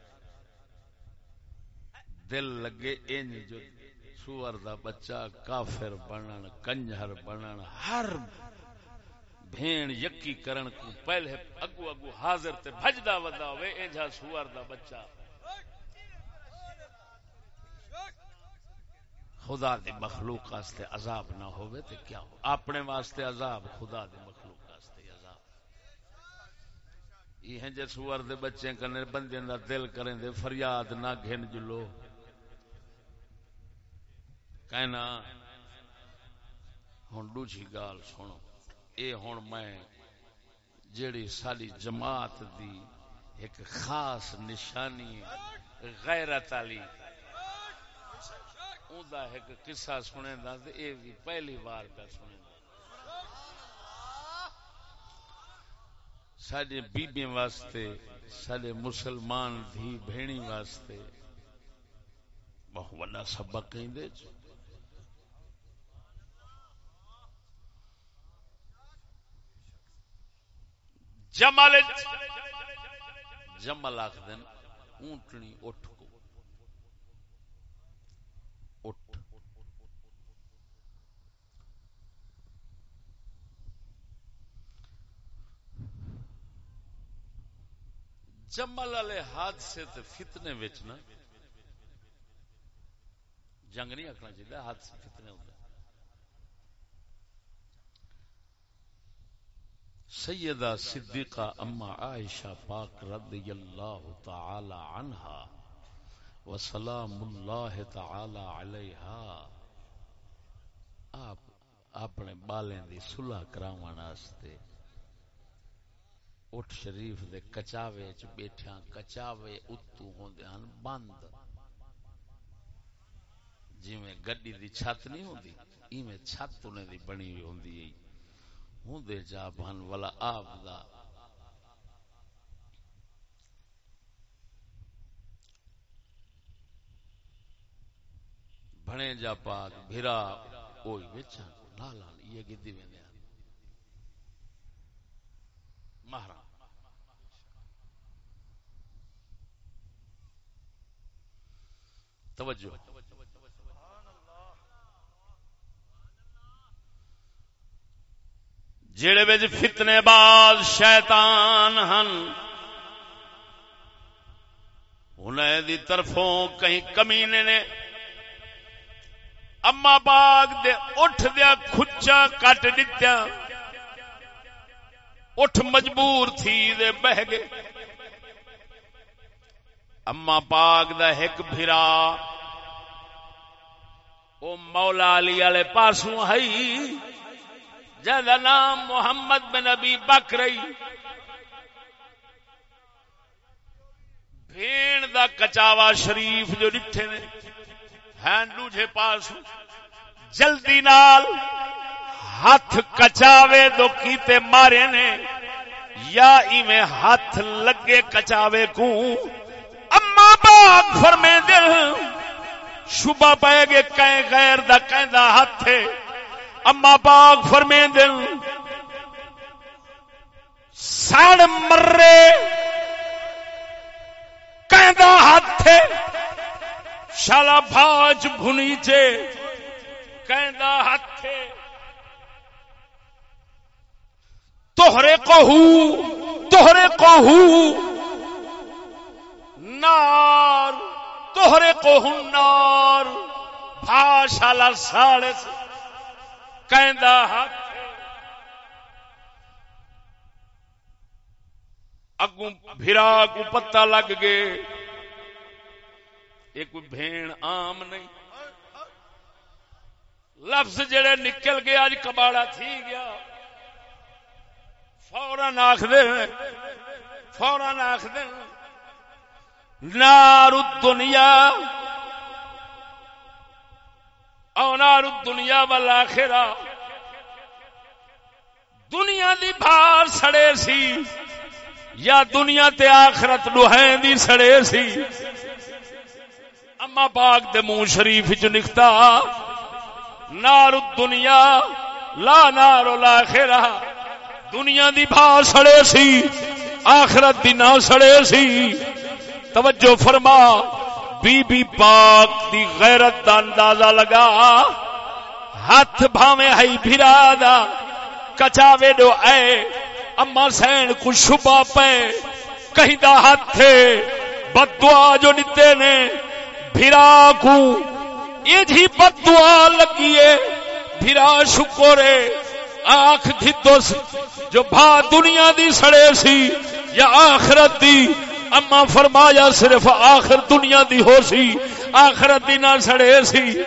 دل لگے انج جو سور دا بچہ کافر بنن، کنجر بنن، ہر بھین یکی کرن کو پہلے اگو اگو حاضر تے بھجدا ودا ہوئے انجا سور دا بچہ۔ خدا دی مخلوق واسطے عذاب نہ ہوئے تے کیا ہو؟ اپنے واسطے عذاب خدا دی مخلوق واسطے عذاب یہ جے سور دے بچے کنے، بندے دا دل کریں دے، فریاد نہ گھن جلو۔ کہنا، ہن دوجی گال سنو۔ اے ہن میں جیڑی ساری جماعت دی ایک خاص نشانی غیرت علی اوندا ایک قصہ سنے دا تے اے بھی پہلی بار پہ سنے سڈے بیبیاں واسطے سڈے مسلمان دھی بھینی واسطے۔ بہت وڈا سبق جمل جمل آخ دین اونٹنی اٹھ جمل والے حادثے تے فتنے وچ نا، جنگ نہیں آخنا چاہیے حادثے فتنے ہوتے سیدہ صدیقہ اما عائشہ پاک رضی اللہ تعالی عنہا وسلام اللہ تعالی علیہا۔ آپ اپنے بالیں دی صلح کراون واسطے اٹھ شریف دے کچاوے چ بیٹھا کچاوے اتو ہوندے ہن بند۔ جویں گڈی دی چھت نہیں ہوندی، ایویں چھت انہیں دی بنی ہوئی ہوندی ہے۔ ہوندے جا بن والا آپ دا۔ بنے جا پاک، بھرا اوئی وچا لالا یہ گدی ویندے مہرا توجہ۔ جڑے بچ فتنے باز شیطان ہن، انہیں دی طرفوں کہیں کمینے نے اما باغ دے اٹھ دیا کھچا کٹ دتیا اٹھ مجبور تھی دے بہ گئے۔ اما پاک دا ایک بھرا، او مولا علی والے پاسوں ہئی جدا نام محمد بن ابی بکرئی بھیڑ دا کچاوا شریف جو ڈٹھے نے ہینڈو جے پاس جلدی نال ہاتھ کچاوے دو کیتے مارے نے، یا ایویں ہاتھ لگے کچاوے کو اما باغ فرمے دل، شبہ پائے گے کہیں غیر دا، کہیں دا ہاتھ ہے۔ اما باغ فرمے دل، ساڑ مرے کہیں دا ہاتھ ہے۔ شالا بھاج بھنی بھنیچے کہیں دا ہاتھ ہے۔ توہرے کو ہوں توہرے کو ہوں نار، توہرے کو ہوں نار بھاشالا ساڑے سے کہندا حق اگوں بھرا کو پتہ لگ گئے، یہ کوئی بھین عام نہیں۔ لفظ جڑے نکل گیا اج کباڑا تھی گیا۔ فورن آخ دے فورن آخ دے نار دنیا او نار دنیا والا دنیا دی بھار سڑے سی یا دنیا تے آخرت لوہین دی سڑے سی۔ اما پاک دے منہ شریف چ نکتا نار دنیا لا نار الاخرہ دنیا دی بھا سڑے سی، آخرت دی نہ سڑے سی۔ توجہ فرما بی بی پاک دی غیرت دا اندازہ لگا۔ ہاتھ بھاویں ہئی بھرا دا، کچاوے دو اے، اما سین کو شبہ پے۔ کہیں دا ہاتھ تھے بدعا جو نتے نے بھرا کو۔ یہ جی بدعا لگیے بھرا شکرے آنکھ دھتو جو بھا دنیا دی سڑے سی، یا آخرت دی اما فرمایا صرف آخر دنیا دی ہو سی آخرت دی نہ سڑے سی۔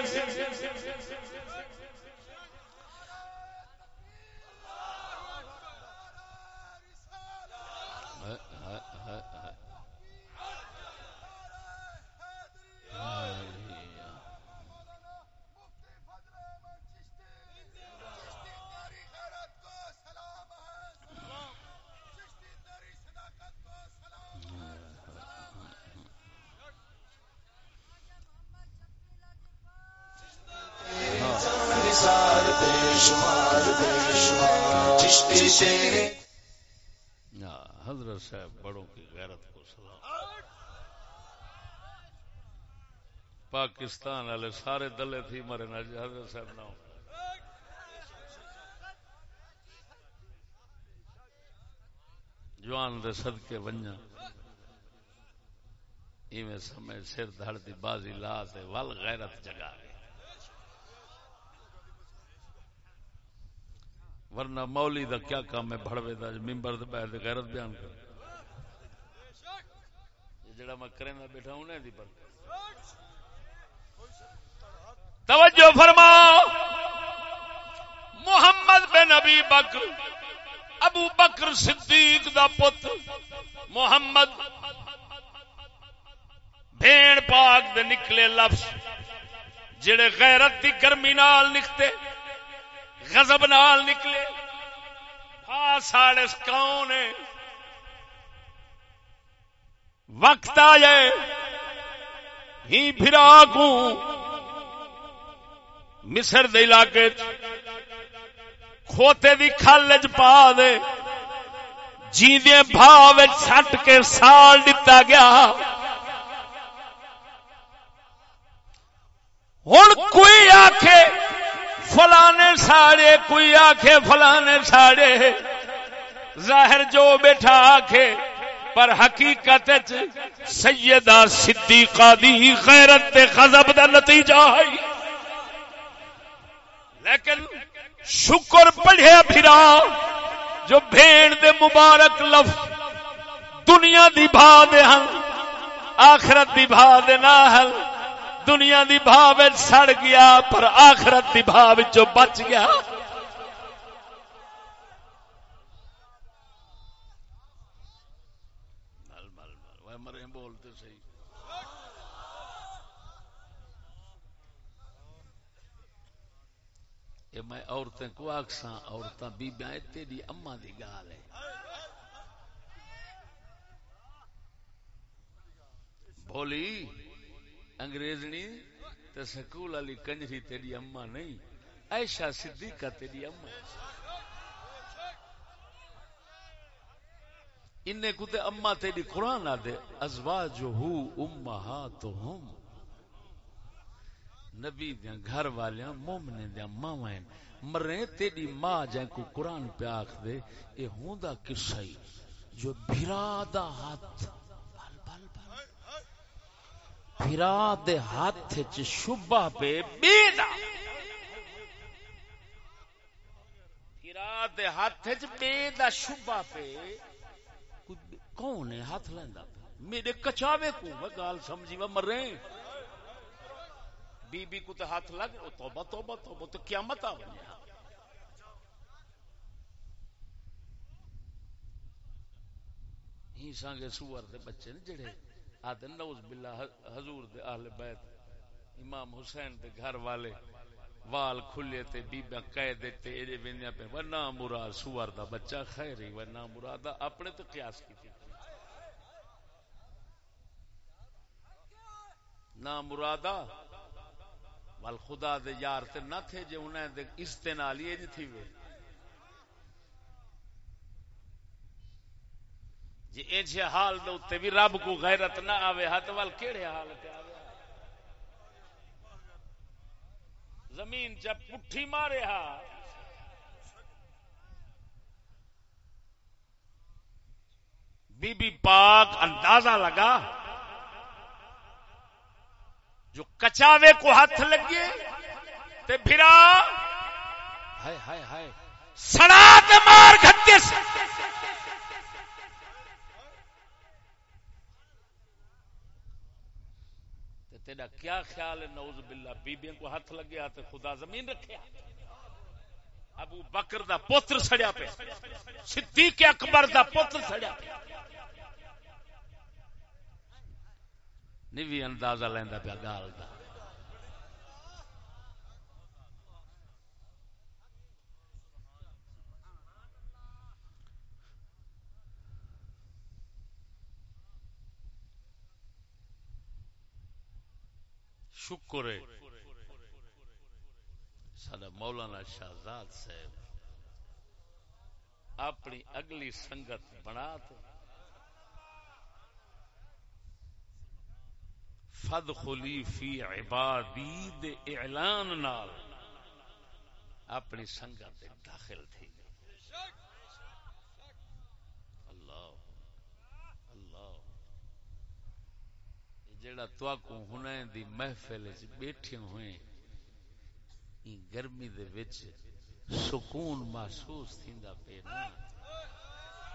بے شمار صاحب بڑوں کی غیرت کو سلام پاکستان والے سارے دلے تھی مرے نہ جی، حضرت صاحب نہ جوان دے صدقے ونجا ایویں سمے سر دھڑ دی بازی لا تے ول غیرت جگا گئے ورنہ مولی دا کیا کام ہے؟ بڑوے دا، ممبر دے بیٹھ دے غیرت بیان کر۔ یہ جڑا میں کریں بیٹھا ہوں نہیں دی پر۔ توجہ فرما محمد بن ابی بکر، ابو بکر صدیق دا پتر محمد بھیڑ پاک دے نکلے لفظ، جڑے غیرت دی گرمی نال نکتے۔ غضب نال نکلے۔ ساڑے کون ہے؟ وقت آ جائے ہی پھرا کو مصر دے علاقے کھوتے دی کھل چ پا دے۔ جیندے بھاو سٹ کے سال دتا گیا۔ ہوں کوئی آخے فلانے ساڑے، کوئی آخے فلانے ساڑے۔ ظاہر جو بیٹھا آخے پر حقیقت سیدہ صدیقہ دی غیرت غضب دا نتیجہ ہے۔ لیکن شکر پڑھیا پھرا، جو بھیڑ دے مبارک لفظ دنیا دی بھا دے ہن، آخرت دی بھا دے نہ ہل دنیا دی بھا سڑ گیا، پر آخرت دی بھا وچوں بچ گیا۔ مرے بولتے صحیح یہ میں عورتیں کو آکساں، عورتاں بیبیاں تیری اما دی گال ہے۔ بولی۔ انگریزنی تے سکول والی کنجری تیری اما نہیں۔ ایشا صدیقہ تیری اما انہیں کو تے اما تیری قرآن آ دے۔ ازواجہو امہاتہم۔ نبی دیا گھر والیاں مومنے دیا ماوائیں مرے تیری ماں جائیں کو قرآن پہ آخ دے۔ اے ہوندا کسائی جو بھرا دا ہاتھ۔ بھرا دے ہاتھ چ شبہ پہ بیدا بھرا دے ہاتھ چ بیدا شبہ پہ کون ہے ہاتھ لیندا پہ میرے کچاوے کو میں گال سمجھی وہ مرے۔ بی بی کو تے ہاتھ لگ، او توبہ توبہ توبہ تو قیامت آ ونیا ہی سانگے سور دے بچے نے جڑے آدھے نوز باللہ حضور دے اہل بیت، امام حسین دے گھر والے، وال کھلے تے، بیبیاں کہہ دیتے ایڈے وینیا پہ ورنہ مراد سور دا بچہ خیر ہی ورنہ مراد اپنے تو قیاس کی تھی۔ نہ مرادا وال خدا دے یار تے نہ تھے جو انہیں دے استنال یہ تھی وے۔ جی ایجے حال دے اتے بھی رب کو غیرت نہ آوے، ہاتھ وال کیڑے حال تے آوے؟ زمین جب پٹھی مارے ہا۔ بی بی پاک اندازہ لگا جو کچاوے کو ہاتھ لگے تے پھرا ہائے ہائے ہائے، سڑا تے مار گھٹے سے۔ تیرا کیا خیال ہے؟ نوز باللہ، بیبیاں کو ہاتھ لگیا تو خدا زمین رکھے ابو بکر دا پوتر سڑیا پہ صدیق اکبر دا پوتر سڑیا پہ نہیں بھی اندازہ لینا پیا گال دا۔ شکر ہے۔ سارا مولانا شہزاد صاحب اپنی اگلی سنگت بنا فد خلی فی عبادی دے اعلان نال اپنی سنگت داخل تھے جڑا تو کو ہنے دی محفل وچ بیٹھے ہوئے این گرمی دے وچ سکون محسوس تھیندا پے نا۔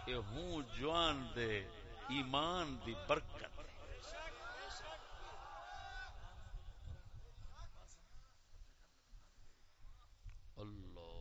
اے ہوں جوان دے ایمان دی برکت اللہ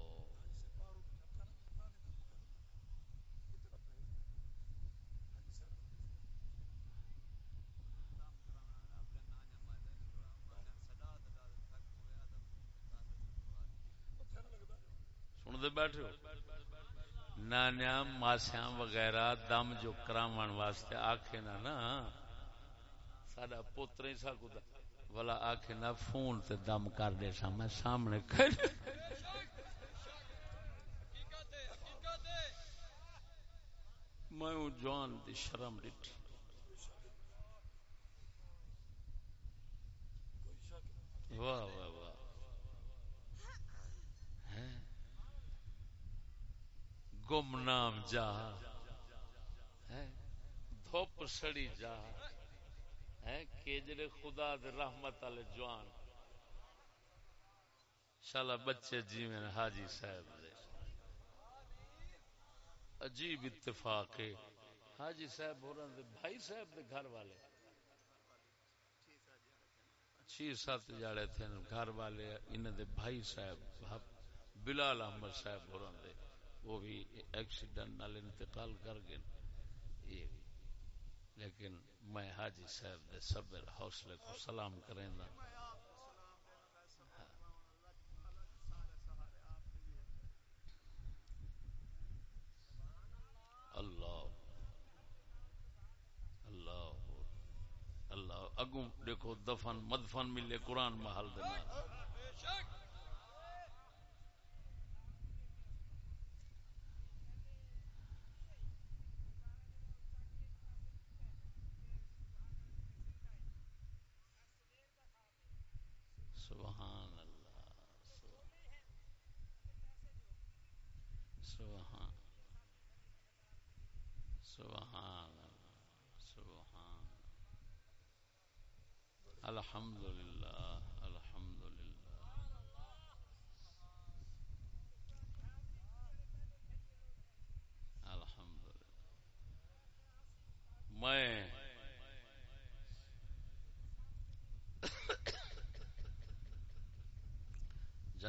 سن بیٹھے ہو۔ نانیا ماسیا وغیرہ دم جو کراون واسطے آکھے نا نا۔ ساڈا پوتر ہی سا کدا والا آکھے نا فون تے دم کر دے سا میں سامنے کھڑ میں او جوان دی شرم ڈٹھی واہ واہ واہ ہیں گمنام جا دھوپ سڑی جا کیجرے خدا دے رحمت والے جوان۔ شالا بچے جیویں حاجی صاحب دے۔ عجیب اتفاق ہے۔ حاجی صاحب ہو دے بھائی صاحب دے گھر والے۔ چھ سات جاڑے تھے، گھر والے انہوں دے بھائی صاحب بلال احمد صاحب ہو دے۔ وہ بھی ایکسیڈنٹ نال انتقال کر گئے۔ یہ بھی۔ لیکن میں حاجی صاحب دے صبر، حوصلے کو سلام کریں دا اللہ اللہ اللہ۔ اگوں دیکھو دفن، مدفن ملے قرآن محل دینا سبحان اللہ سبحان سبحان اللہ سبحان الحمد للہ الحمد للہ الحمد للہ میں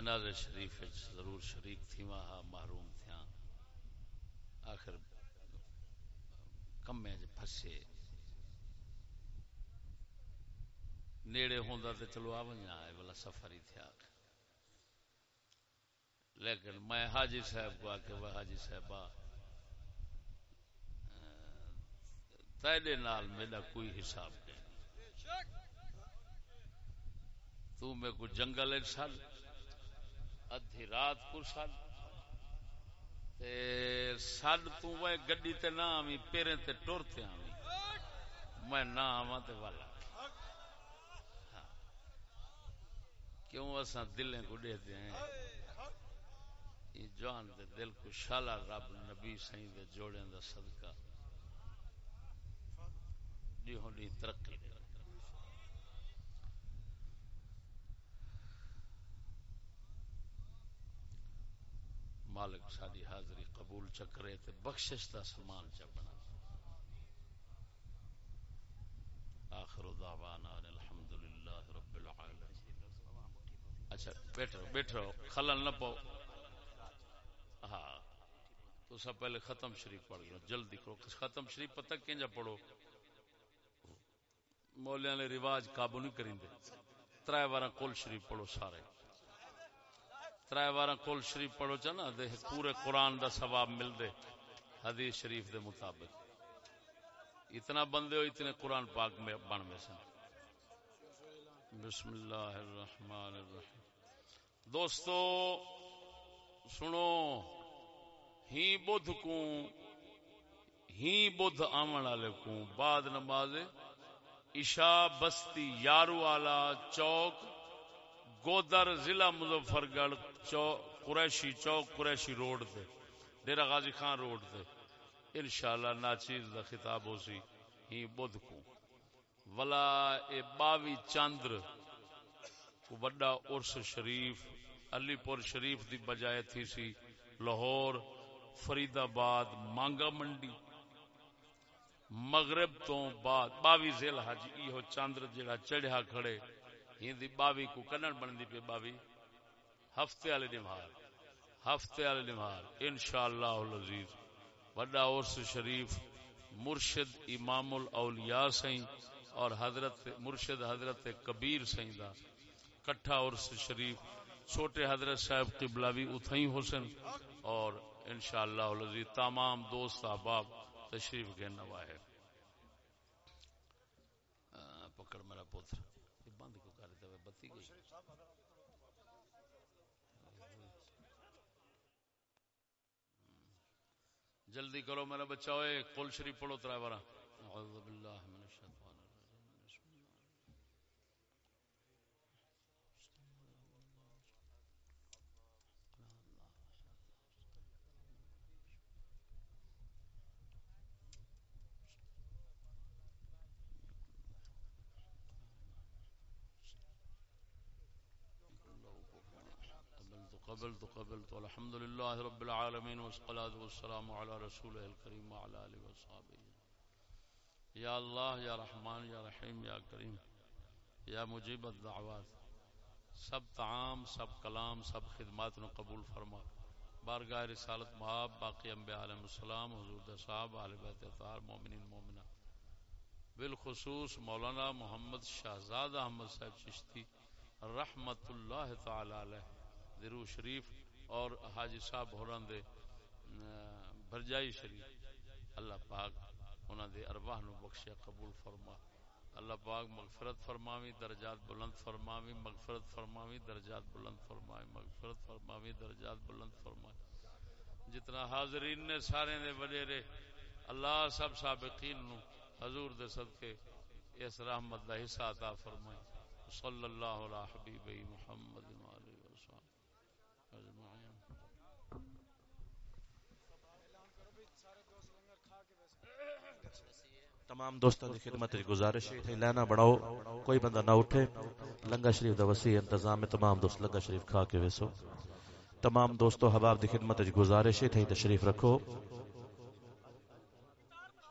جناز شریف ضرور شریک تھی وہاں محروم تھیا آخر کمے پھسے۔ نیڑے ہوندا تے چلو آ ونجا اے والا سفر ہی تھیا۔ لیکن میں حاجی صاحب کو آ کے وہ حاجی صاحبہ تیرے نال میرا کوئی حساب نہیں۔ تو میں کو جنگل سال ادھی رات کو سال تے سڈ تو وہ گڈی تے نہ آویں، پیریں تے ٹر تے آویں۔ میں نہ آواں تے والا۔ ہاں۔ کیوں اساں دلیں کو دے ہیں؟ یہ جان دے دل کو شالا رب نبی سائیں دے جوڑیں دا صدقہ۔ دی ہونی ترقی۔ دے مالک ساری حاضری قبول چکرے تے بخشش دا سامان چ بنا آخر دعوانا ان الحمدللہ رب العالمین۔ اچھا بیٹھ رہو بیٹھ رہو خلل نہ پاؤ۔ ہاں تو سب پہلے ختم شریف پڑھ گئے جلدی کرو۔ ختم شریف پتہ کنجا پڑھو؟ مولیاں نے رواج قابو نہیں کریں دے۔ ترائے بارہ کل شریف پڑھو سارے۔ ترائے بارہ کل شریف پڑھو چاہنا دے پورے قرآن دا ثواب مل دے حدیث شریف دے مطابق۔ اتنا بندے ہو، اتنے قرآن پاک میں بن میں سن۔ بسم اللہ الرحمن الرحیم۔ دوستو، سنو، ہی بدھ کو ہی بدھ آمن والے کو بعد نماز عشا بستی یارو والا چوک، گودر، ضلع مظفر گڑھ چوک، قریشی چوک، قریشی روڈ تے ڈیرا غازی خان روڈ تے انشاءاللہ ناچیز دا خطاب ہو سی، ہی بدھ کو۔ ولا اے باوی چاندر کو بڑا عرس شریف، علی پور شریف دی بجائے تھی سی، لاہور فرید آباد مانگا منڈی۔ مغرب تو بعد، باوی ذیل حج ایہو چاندر جڑا چڑھیا کھڑے ہندی باوی کو کنن بندی پہ باوی۔ ہفتے والے نمہار ہفتے والے نمہار انشاءاللہ العزیز بڑا عرس شریف مرشد امام الاولیاء سائیں اور حضرت، مرشد حضرت کبیر سائیں دا کٹھا عرس شریف، چھوٹے حضرت صاحب قبلہ بھی اتھائی حسن اور انشاءاللہ العزیز تمام دوست احباب تشریف کے نوائے پکڑ میرا پوتر بند کو کر دے بتی گئی جلدی کرو میرا بچہ ہوئے کل شریف پڑھو ترائے بارہ۔ اعوذ باللہ من قبلت قبلت، والحمد لله رب العالمين، والصلاة والسلام على رسوله الكريم وعلى آله وصحابه يا الله، يا رحمن، يا رحيم، يا كريم، يا مجيب الدعوات. سب تعام سب کلام، سب خدمات نو قبول فرما. بارگاہ رسالت محاب، باقی انبیاء علیہ السلام، حضور صاحب اہل بیت اطہار، مومنین مومنہ بالخصوص مولانا محمد شہزاد احمد صاحب چشتی رحمت اللہ تعالی علیہ درو شریف اور حاجی صاحب ہوران دے برجائی شریف۔ اللہ پاک انہاں دے ارواح نو بخشیا قبول فرما۔ اللہ پاک مغفرت فرماوی، درجات بلند فرماوی، مغفرت فرماوی، درجات بلند فرماوی، مغفرت فرماوی، درجات بلند فرماوی۔ جتنا حاضرین نے سارے دے وڈیرے اللہ سب سابقین نو حضور دے صدقے اس رحمت دا حصہ عطا فرمائے۔ صلی اللہ علیہ حبیب محمد تمام دوستوں کی خدمت گزارش ہے لینا بڑھاؤ کوئی بندہ نہ اٹھے۔ لنگا شریف دا وسیع انتظام ہے، تمام دوست لنگا شریف کھا کے ویسو۔ تمام دوستو، حباب دی خدمت گزارش ہے تشریف رکھو۔